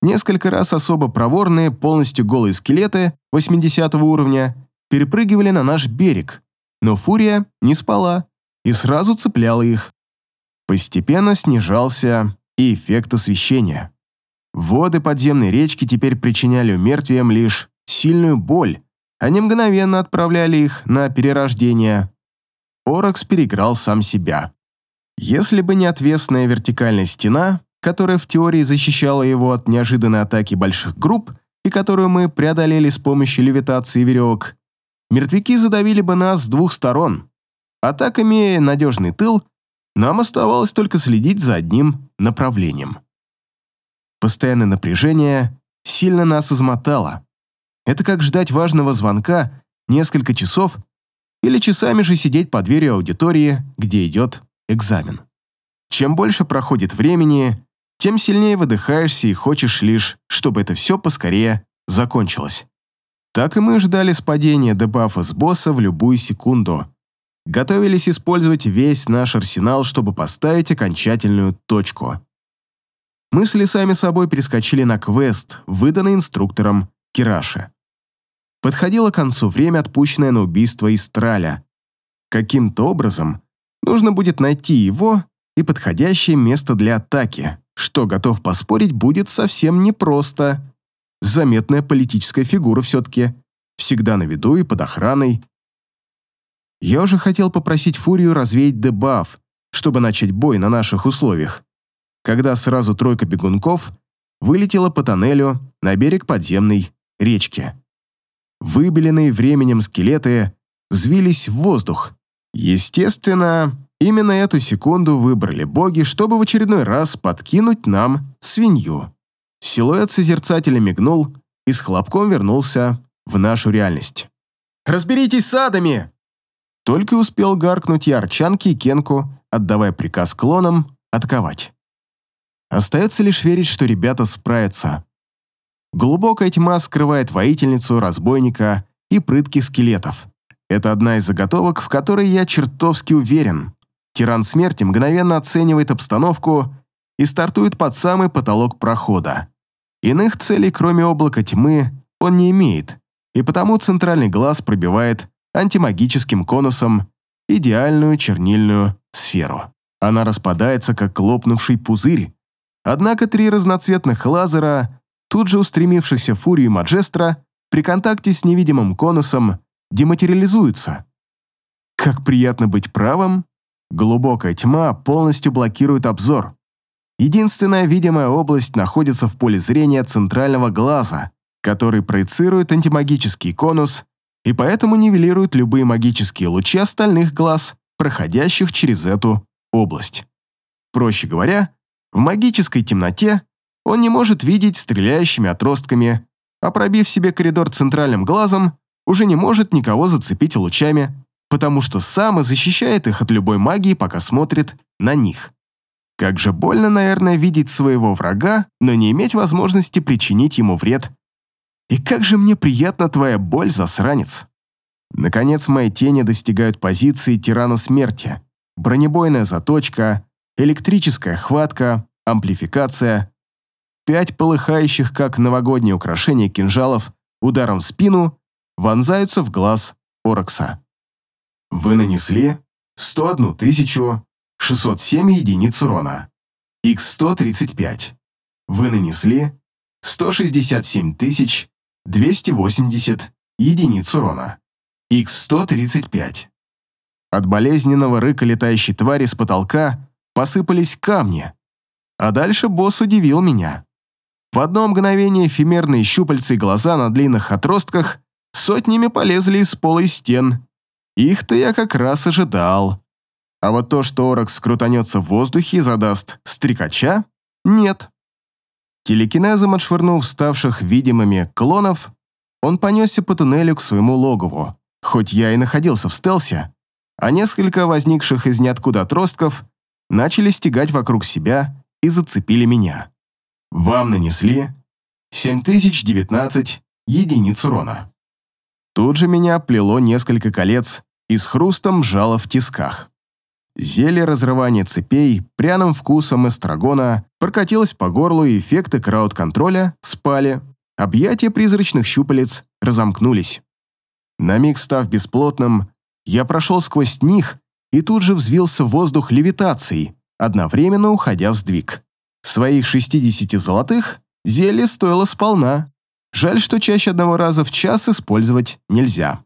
Несколько раз особо проворные, полностью голые скелеты 80 уровня перепрыгивали на наш берег, но фурия не спала и сразу цепляла их. Постепенно снижался и эффект освещения. Воды подземной речки теперь причиняли мертвиям лишь сильную боль, они мгновенно отправляли их на перерождение. Оракс переиграл сам себя. Если бы не отвесная вертикальная стена, которая в теории защищала его от неожиданной атаки больших групп и которую мы преодолели с помощью левитации веревок, мертвяки задавили бы нас с двух сторон. А так, имея надежный тыл, нам оставалось только следить за одним направлением. Постоянное напряжение сильно нас измотало. Это как ждать важного звонка несколько часов или часами же сидеть под дверью аудитории, где идет экзамен. Чем больше проходит времени, тем сильнее выдыхаешься и хочешь лишь, чтобы это все поскорее закончилось. Так и мы ждали спадения дебафа с босса в любую секунду. Готовились использовать весь наш арсенал, чтобы поставить окончательную точку. Мысли сами собой перескочили на квест, выданный инструктором Кираши. Подходило к концу время, отпущенное на убийство Истраля. Каким-то образом Нужно будет найти его и подходящее место для атаки, что, готов поспорить, будет совсем непросто. Заметная политическая фигура все-таки, всегда на виду и под охраной. Я уже хотел попросить Фурию развеять дебаф, чтобы начать бой на наших условиях, когда сразу тройка бегунков вылетела по тоннелю на берег подземной речки. Выбеленные временем скелеты взвились в воздух, Естественно, именно эту секунду выбрали боги, чтобы в очередной раз подкинуть нам свинью. Силуэт созерцателя мигнул и с хлопком вернулся в нашу реальность. «Разберитесь с адами!» Только успел гаркнуть я Арчанке и Кенку, отдавая приказ клонам атаковать. Остается лишь верить, что ребята справятся. Глубокая тьма скрывает воительницу, разбойника и прытких скелетов. Это одна из заготовок, в которой я чертовски уверен. Тиран смерти мгновенно оценивает обстановку и стартует под самый потолок прохода. Иных целей, кроме облака тьмы, он не имеет, и потому центральный глаз пробивает антимагическим конусом идеальную чернильную сферу. Она распадается, как лопнувший пузырь, однако три разноцветных лазера, тут же устремившихся фурию Маджестра, при контакте с невидимым конусом дематериализуются. Как приятно быть правым, глубокая тьма полностью блокирует обзор. Единственная видимая область находится в поле зрения центрального глаза, который проецирует антимагический конус и поэтому нивелирует любые магические лучи остальных глаз, проходящих через эту область. Проще говоря, в магической темноте он не может видеть стреляющими отростками, а пробив себе коридор центральным глазом, уже не может никого зацепить лучами, потому что сам и защищает их от любой магии, пока смотрит на них. Как же больно, наверное, видеть своего врага, но не иметь возможности причинить ему вред. И как же мне приятна твоя боль, засранец. Наконец, мои тени достигают позиции тирана смерти. Бронебойная заточка, электрическая хватка, амплификация. Пять полыхающих, как новогодние украшения кинжалов, ударом в спину вонзаются в глаз Оракса. Вы нанесли 101 607 единиц урона. Х135. Вы нанесли 167 280 единиц урона. Х135. От болезненного рыка летающей твари с потолка посыпались камни. А дальше босс удивил меня. В одно мгновение эфемерные щупальцы и глаза на длинных отростках сотнями полезли из пола и стен. Их-то я как раз ожидал. А вот то, что Оракс крутанется в воздухе и задаст стрекача, нет. Телекинезом отшвырнув ставших видимыми клонов, он понесся по туннелю к своему логову. Хоть я и находился в стелсе, а несколько возникших из ниоткуда отростков начали стегать вокруг себя и зацепили меня. Вам нанесли 7019 единиц урона. Тут же меня плело несколько колец и с хрустом жало в тисках. Зелье разрывания цепей пряным вкусом эстрагона прокатилось по горлу, и эффекты крауд-контроля спали. Объятия призрачных щупалец разомкнулись. На миг став бесплотным, я прошел сквозь них и тут же взвился в воздух левитацией, одновременно уходя в сдвиг. Своих 60 золотых зелье стоило сполна. Жаль, что чаще одного раза в час использовать нельзя.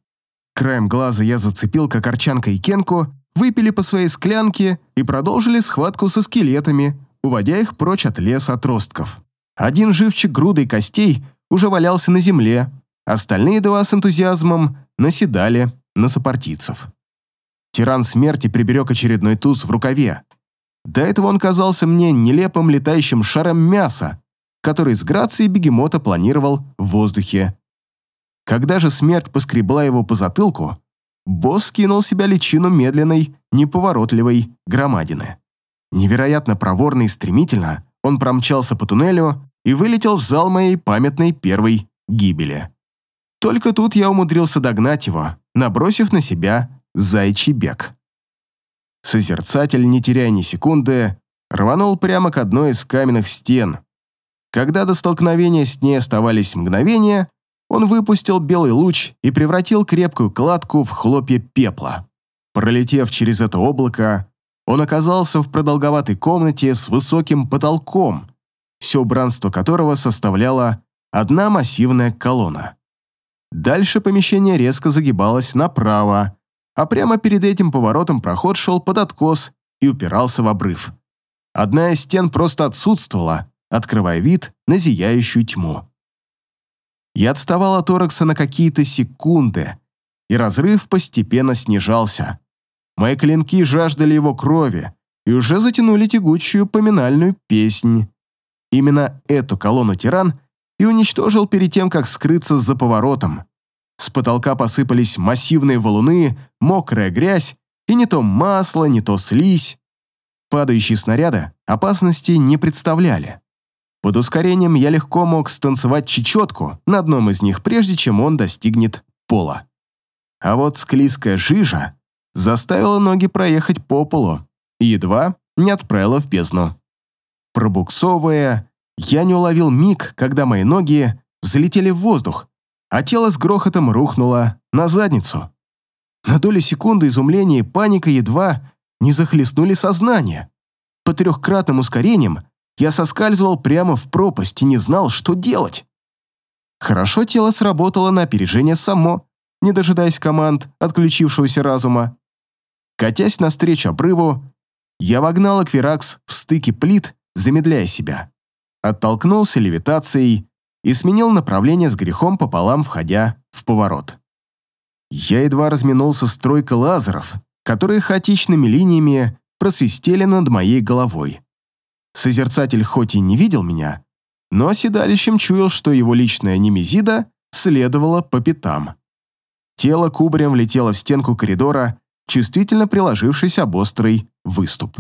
Краем глаза я зацепил, как Арчанка и Кенку выпили по своей склянке и продолжили схватку со скелетами, уводя их прочь от леса отростков. Один живчик грудой костей уже валялся на земле, остальные два с энтузиазмом наседали на сопартийцев. Тиран смерти приберег очередной туз в рукаве. До этого он казался мне нелепым летающим шаром мяса, который с грацией бегемота планировал в воздухе. Когда же смерть поскребла его по затылку, босс скинул себя личину медленной, неповоротливой громадины. Невероятно проворно и стремительно он промчался по туннелю и вылетел в зал моей памятной первой гибели. Только тут я умудрился догнать его, набросив на себя зайчий бег. Созерцатель, не теряя ни секунды, рванул прямо к одной из каменных стен. Когда до столкновения с ней оставались мгновения, он выпустил белый луч и превратил крепкую кладку в хлопья пепла. Пролетев через это облако, он оказался в продолговатой комнате с высоким потолком, все убранство которого составляла одна массивная колонна. Дальше помещение резко загибалось направо, а прямо перед этим поворотом проход шел под откос и упирался в обрыв. Одна из стен просто отсутствовала, открывая вид на зияющую тьму. Я отставал от Оракса на какие-то секунды, и разрыв постепенно снижался. Мои клинки жаждали его крови и уже затянули тягучую поминальную песнь. Именно эту колонну тиран и уничтожил перед тем, как скрыться за поворотом. С потолка посыпались массивные валуны, мокрая грязь и не то масло, не то слизь. Падающие снаряды опасности не представляли. Под ускорением я легко мог станцевать чечетку на одном из них, прежде чем он достигнет пола. а вот склизкая жижа заставила ноги проехать по полу и едва не отправила в бездну. Пробуксовывая, я не уловил миг, когда мои ноги взлетели в воздух, а тело с грохотом рухнуло на задницу. На долю секунды изумления и паника едва не захлестнули сознание. По трехкратным ускорениям я соскальзывал прямо в пропасть и не знал, что делать. Хорошо тело сработало на опережение само, не дожидаясь команд отключившегося разума. Катясь навстречу обрыву, я вогнал Аквиракс в стыке плит, замедляя себя. Оттолкнулся левитацией и сменил направление с грехом пополам, входя в поворот. Я едва разминулся с тройкой лазеров, которые хаотичными линиями просвистели над моей головой. Созерцатель хоть и не видел меня, но седалищем чуял, что его личная немезида следовала по пятам. Тело кубарем влетело в стенку коридора, чувствительно приложившись об острый выступ.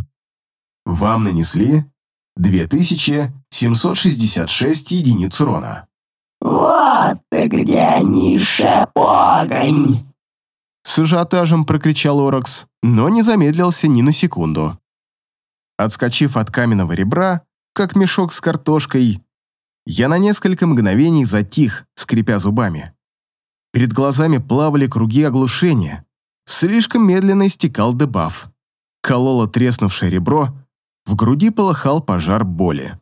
Вам нанесли 2766 единиц урона. «Вот ты где, низшая погонь!» С ажиотажем прокричал Оракс, но не замедлился ни на секунду. Отскочив от каменного ребра, как мешок с картошкой, я на несколько мгновений затих, скрипя зубами. Перед глазами плавали круги оглушения. Слишком медленно истекал дебаф. Кололо треснувшее ребро, в груди полыхал пожар боли.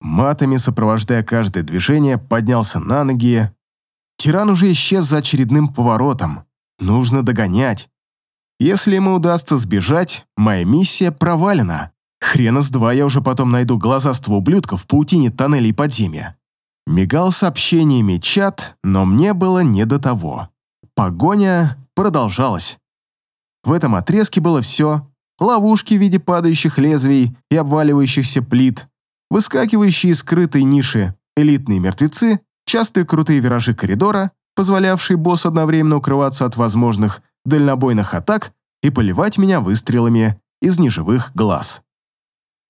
Матами, сопровождая каждое движение, поднялся на ноги. Тиран уже исчез за очередным поворотом. Нужно догонять. Если ему удастся сбежать, моя миссия провалена. Хрена с два я уже потом найду глазастого ублюдка в паутине тоннелей подземья. Мигал сообщениями чат, но мне было не до того. Погоня продолжалась. В этом отрезке было все. Ловушки в виде падающих лезвий и обваливающихся плит, выскакивающие из скрытой ниши элитные мертвецы, частые крутые виражи коридора, позволявшие боссу одновременно укрываться от возможных дальнобойных атак и поливать меня выстрелами из неживых глаз.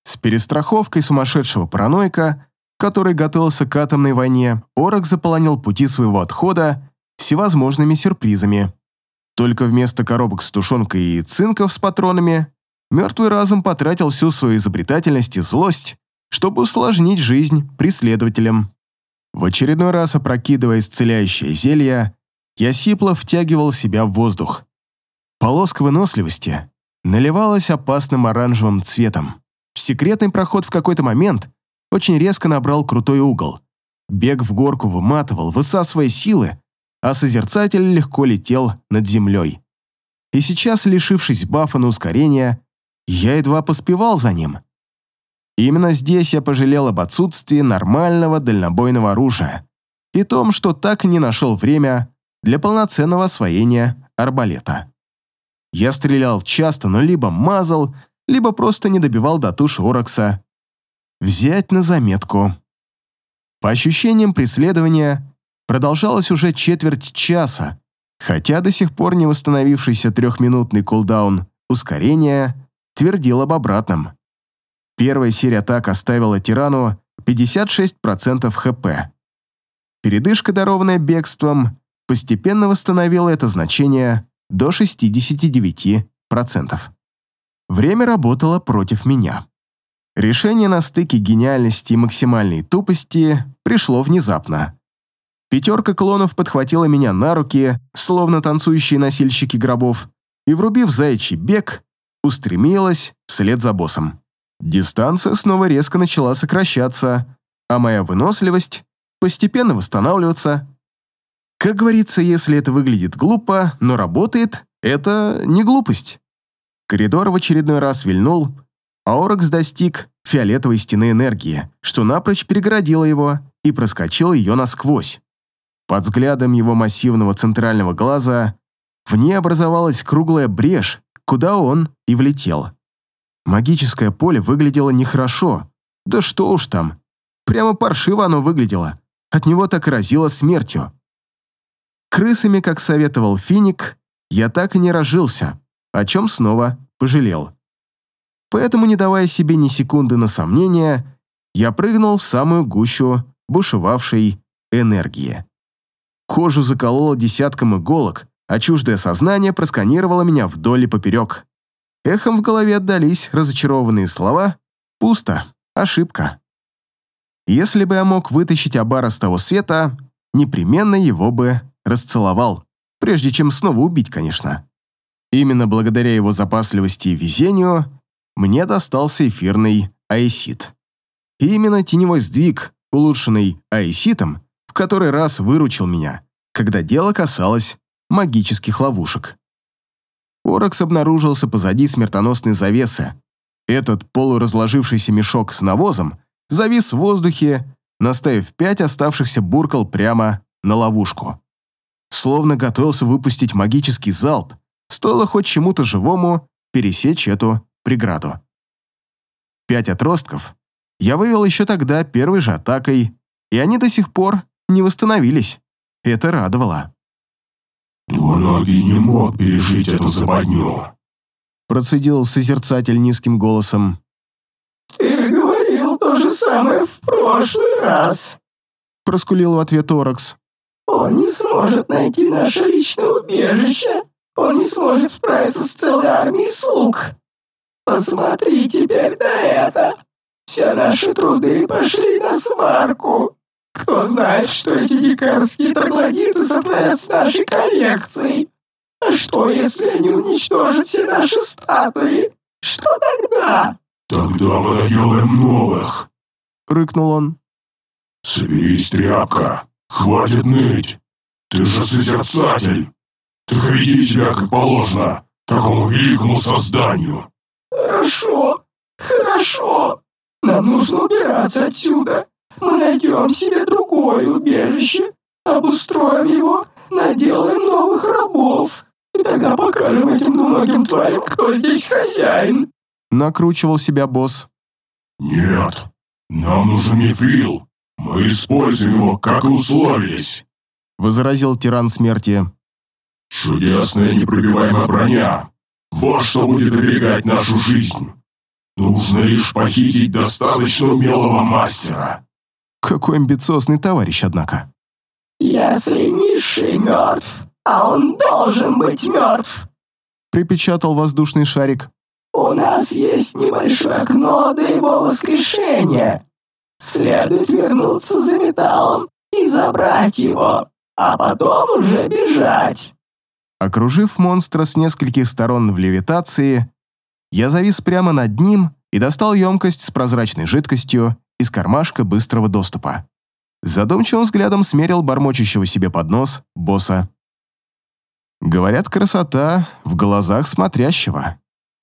С перестраховкой сумасшедшего параноика, который готовился к атомной войне, Орок заполонил пути своего отхода всевозможными сюрпризами. Только вместо коробок с тушенкой и цинков с патронами мертвый разум потратил всю свою изобретательность и злость, чтобы усложнить жизнь преследователям. В очередной раз опрокидывая исцеляющее зелье, я сипло втягивал себя в воздух. Полоска выносливости наливалась опасным оранжевым цветом. Секретный проход в какой-то момент очень резко набрал крутой угол. Бег в горку выматывал, высасывая силы, а созерцатель легко летел над землей. И сейчас, лишившись бафа на ускорение, я едва поспевал за ним. Именно здесь я пожалел об отсутствии нормального дальнобойного оружия и том, что так не нашел время для полноценного освоения арбалета. Я стрелял часто, но либо мазал, либо просто не добивал до туши Оракса. Взять на заметку. По ощущениям преследования, продолжалось уже четверть часа, хотя до сих пор не восстановившийся трехминутный кулдаун ускорения твердил об обратном. Первая серия атак оставила тирану 56% хп. Передышка, дарованная бегством, постепенно восстановила это значение до 69%. Время работало против меня. Решение на стыке гениальности и максимальной тупости пришло внезапно. Пятерка клонов подхватила меня на руки, словно танцующие носильщики гробов, и, врубив заячий бег, устремилась вслед за боссом. Дистанция снова резко начала сокращаться, а моя выносливость постепенно восстанавливаться. Как говорится, если это выглядит глупо, но работает, это не глупость. Коридор в очередной раз вильнул, а Оракс достиг фиолетовой стены энергии, что напрочь перегородило его и проскочил ее насквозь. Под взглядом его массивного центрального глаза в ней образовалась круглая брешь, куда он и влетел. Магическое поле выглядело нехорошо. Да что уж там. Прямо паршиво оно выглядело. От него так разило смертью. Крысами, как советовал Финик, я так и не разжился, о чем снова пожалел. Поэтому, не давая себе ни секунды на сомнение, я прыгнул в самую гущу бушевавшей энергии. Кожу закололо десятком иголок, а чуждое сознание просканировало меня вдоль и поперек. Эхом в голове отдались разочарованные слова «Пусто. Ошибка». Если бы я мог вытащить Абара с того света, непременно его бы расцеловал, прежде чем снова убить, конечно. Именно благодаря его запасливости и везению мне достался эфирный аэсит. И именно теневой сдвиг, улучшенный аэситом, в который раз выручил меня, когда дело касалось магических ловушек. Оракс обнаружился позади смертоносной завесы. Этот полуразложившийся мешок с навозом завис в воздухе, наставив пять оставшихся буркал прямо на ловушку. Словно готовился выпустить магический залп, стоило хоть чему-то живому пересечь эту преграду. Пять отростков я вывел еще тогда первой же атакой, и они до сих пор не восстановились. Это радовало. «Двуногий не мог пережить эту западню», процедил созерцатель низким голосом. «Ты говорил то же самое в прошлый раз», проскулил в ответ Оракс. «Он не сможет найти наше личное убежище. Он не сможет справиться с целой армией слуг. Посмотри теперь на это. Все наши труды пошли на сварку. Кто знает, что эти дикарские троглодиты сотворят с нашей коллекцией? А что, если они уничтожат все наши статуи? Что тогда? «Тогда мы наделаем новых», — рыкнул он. «Соберись, тряпка, хватит ныть. Ты же созерцатель. Так веди себя как положено такому великому созданию». «Хорошо, хорошо. Нам нужно убираться отсюда. Мы найдем себе другое убежище, обустроим его, наделаем новых рабов. И тогда покажем этим двуногим тварям, кто здесь хозяин. Накручивал себя босс. «Нет, нам нужен мифрил. Мы используем его, как и условились», — возразил тиран смерти. «Чудесная непробиваемая броня. Вот что будет оберегать нашу жизнь. Нужно лишь похитить достаточно умелого мастера». Какой амбициозный товарищ, однако. «Если низший мертв, а он должен быть мертв», припечатал воздушный шарик. «У нас есть небольшое окно до его воскрешения. Следует вернуться за металлом и забрать его, а потом уже бежать». Окружив монстра с нескольких сторон в левитации, я завис прямо над ним и достал емкость с прозрачной жидкостью из кармашка быстрого доступа. Задумчивым взглядом смерил бормочущего себе под нос босса. Говорят, красота в глазах смотрящего.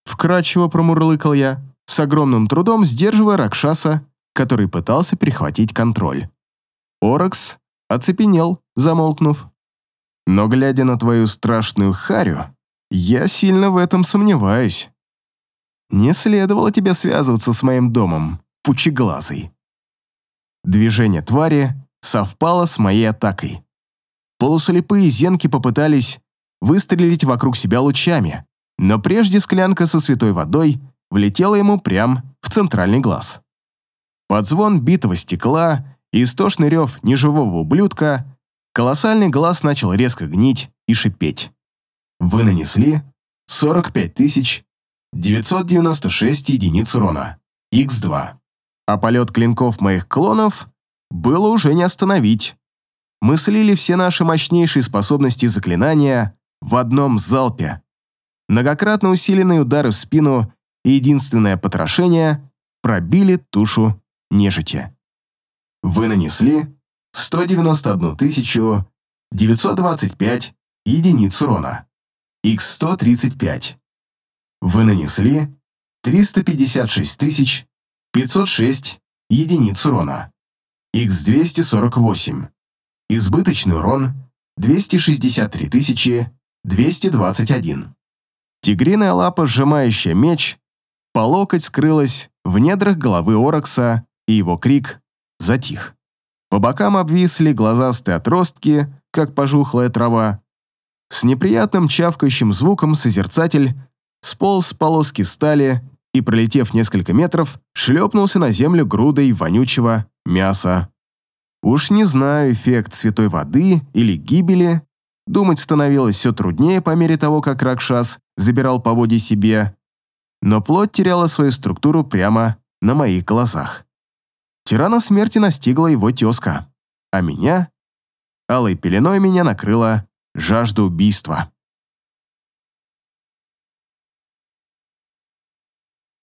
Вкрадчиво промурлыкал я, с огромным трудом сдерживая Ракшаса, который пытался перехватить контроль. Оракс оцепенел, замолкнув. Но, глядя на твою страшную харю, я сильно в этом сомневаюсь. Не следовало тебе связываться с моим домом, пучеглазый. Движение твари совпало с моей атакой. Полуслепые зенки попытались выстрелить вокруг себя лучами, но прежде склянка со святой водой влетела ему прямо в центральный глаз. Под звон битого стекла и истошный рев неживого ублюдка колоссальный глаз начал резко гнить и шипеть. Вы нанесли 45 996 единиц урона, Х2 а полет клинков моих клонов было уже не остановить. Мы слили все наши мощнейшие способности заклинания в одном залпе. Многократно усиленные удары в спину и единственное потрошение пробили тушу нежити. Вы нанесли 191 925 единиц урона, Х135. Вы нанесли 356 тысяч 506 единиц урона. Х248. Избыточный урон 263 221. Тигриная лапа, сжимающая меч, по локоть скрылась в недрах головы Оракса, и его крик затих. По бокам обвисли глазастые отростки, как пожухлая трава. С неприятным чавкающим звуком созерцатель сполз с полоски стали и, пролетев несколько метров, шлепнулся на землю грудой вонючего мяса. Уж не знаю, эффект святой воды или гибели, Думать становилось все труднее по мере того, как Ракшас забирал по воде себе, но плоть теряла свою структуру прямо на моих глазах. Тирана смерти настигла его тезка, а меня, алой пеленой меня накрыла жажда убийства.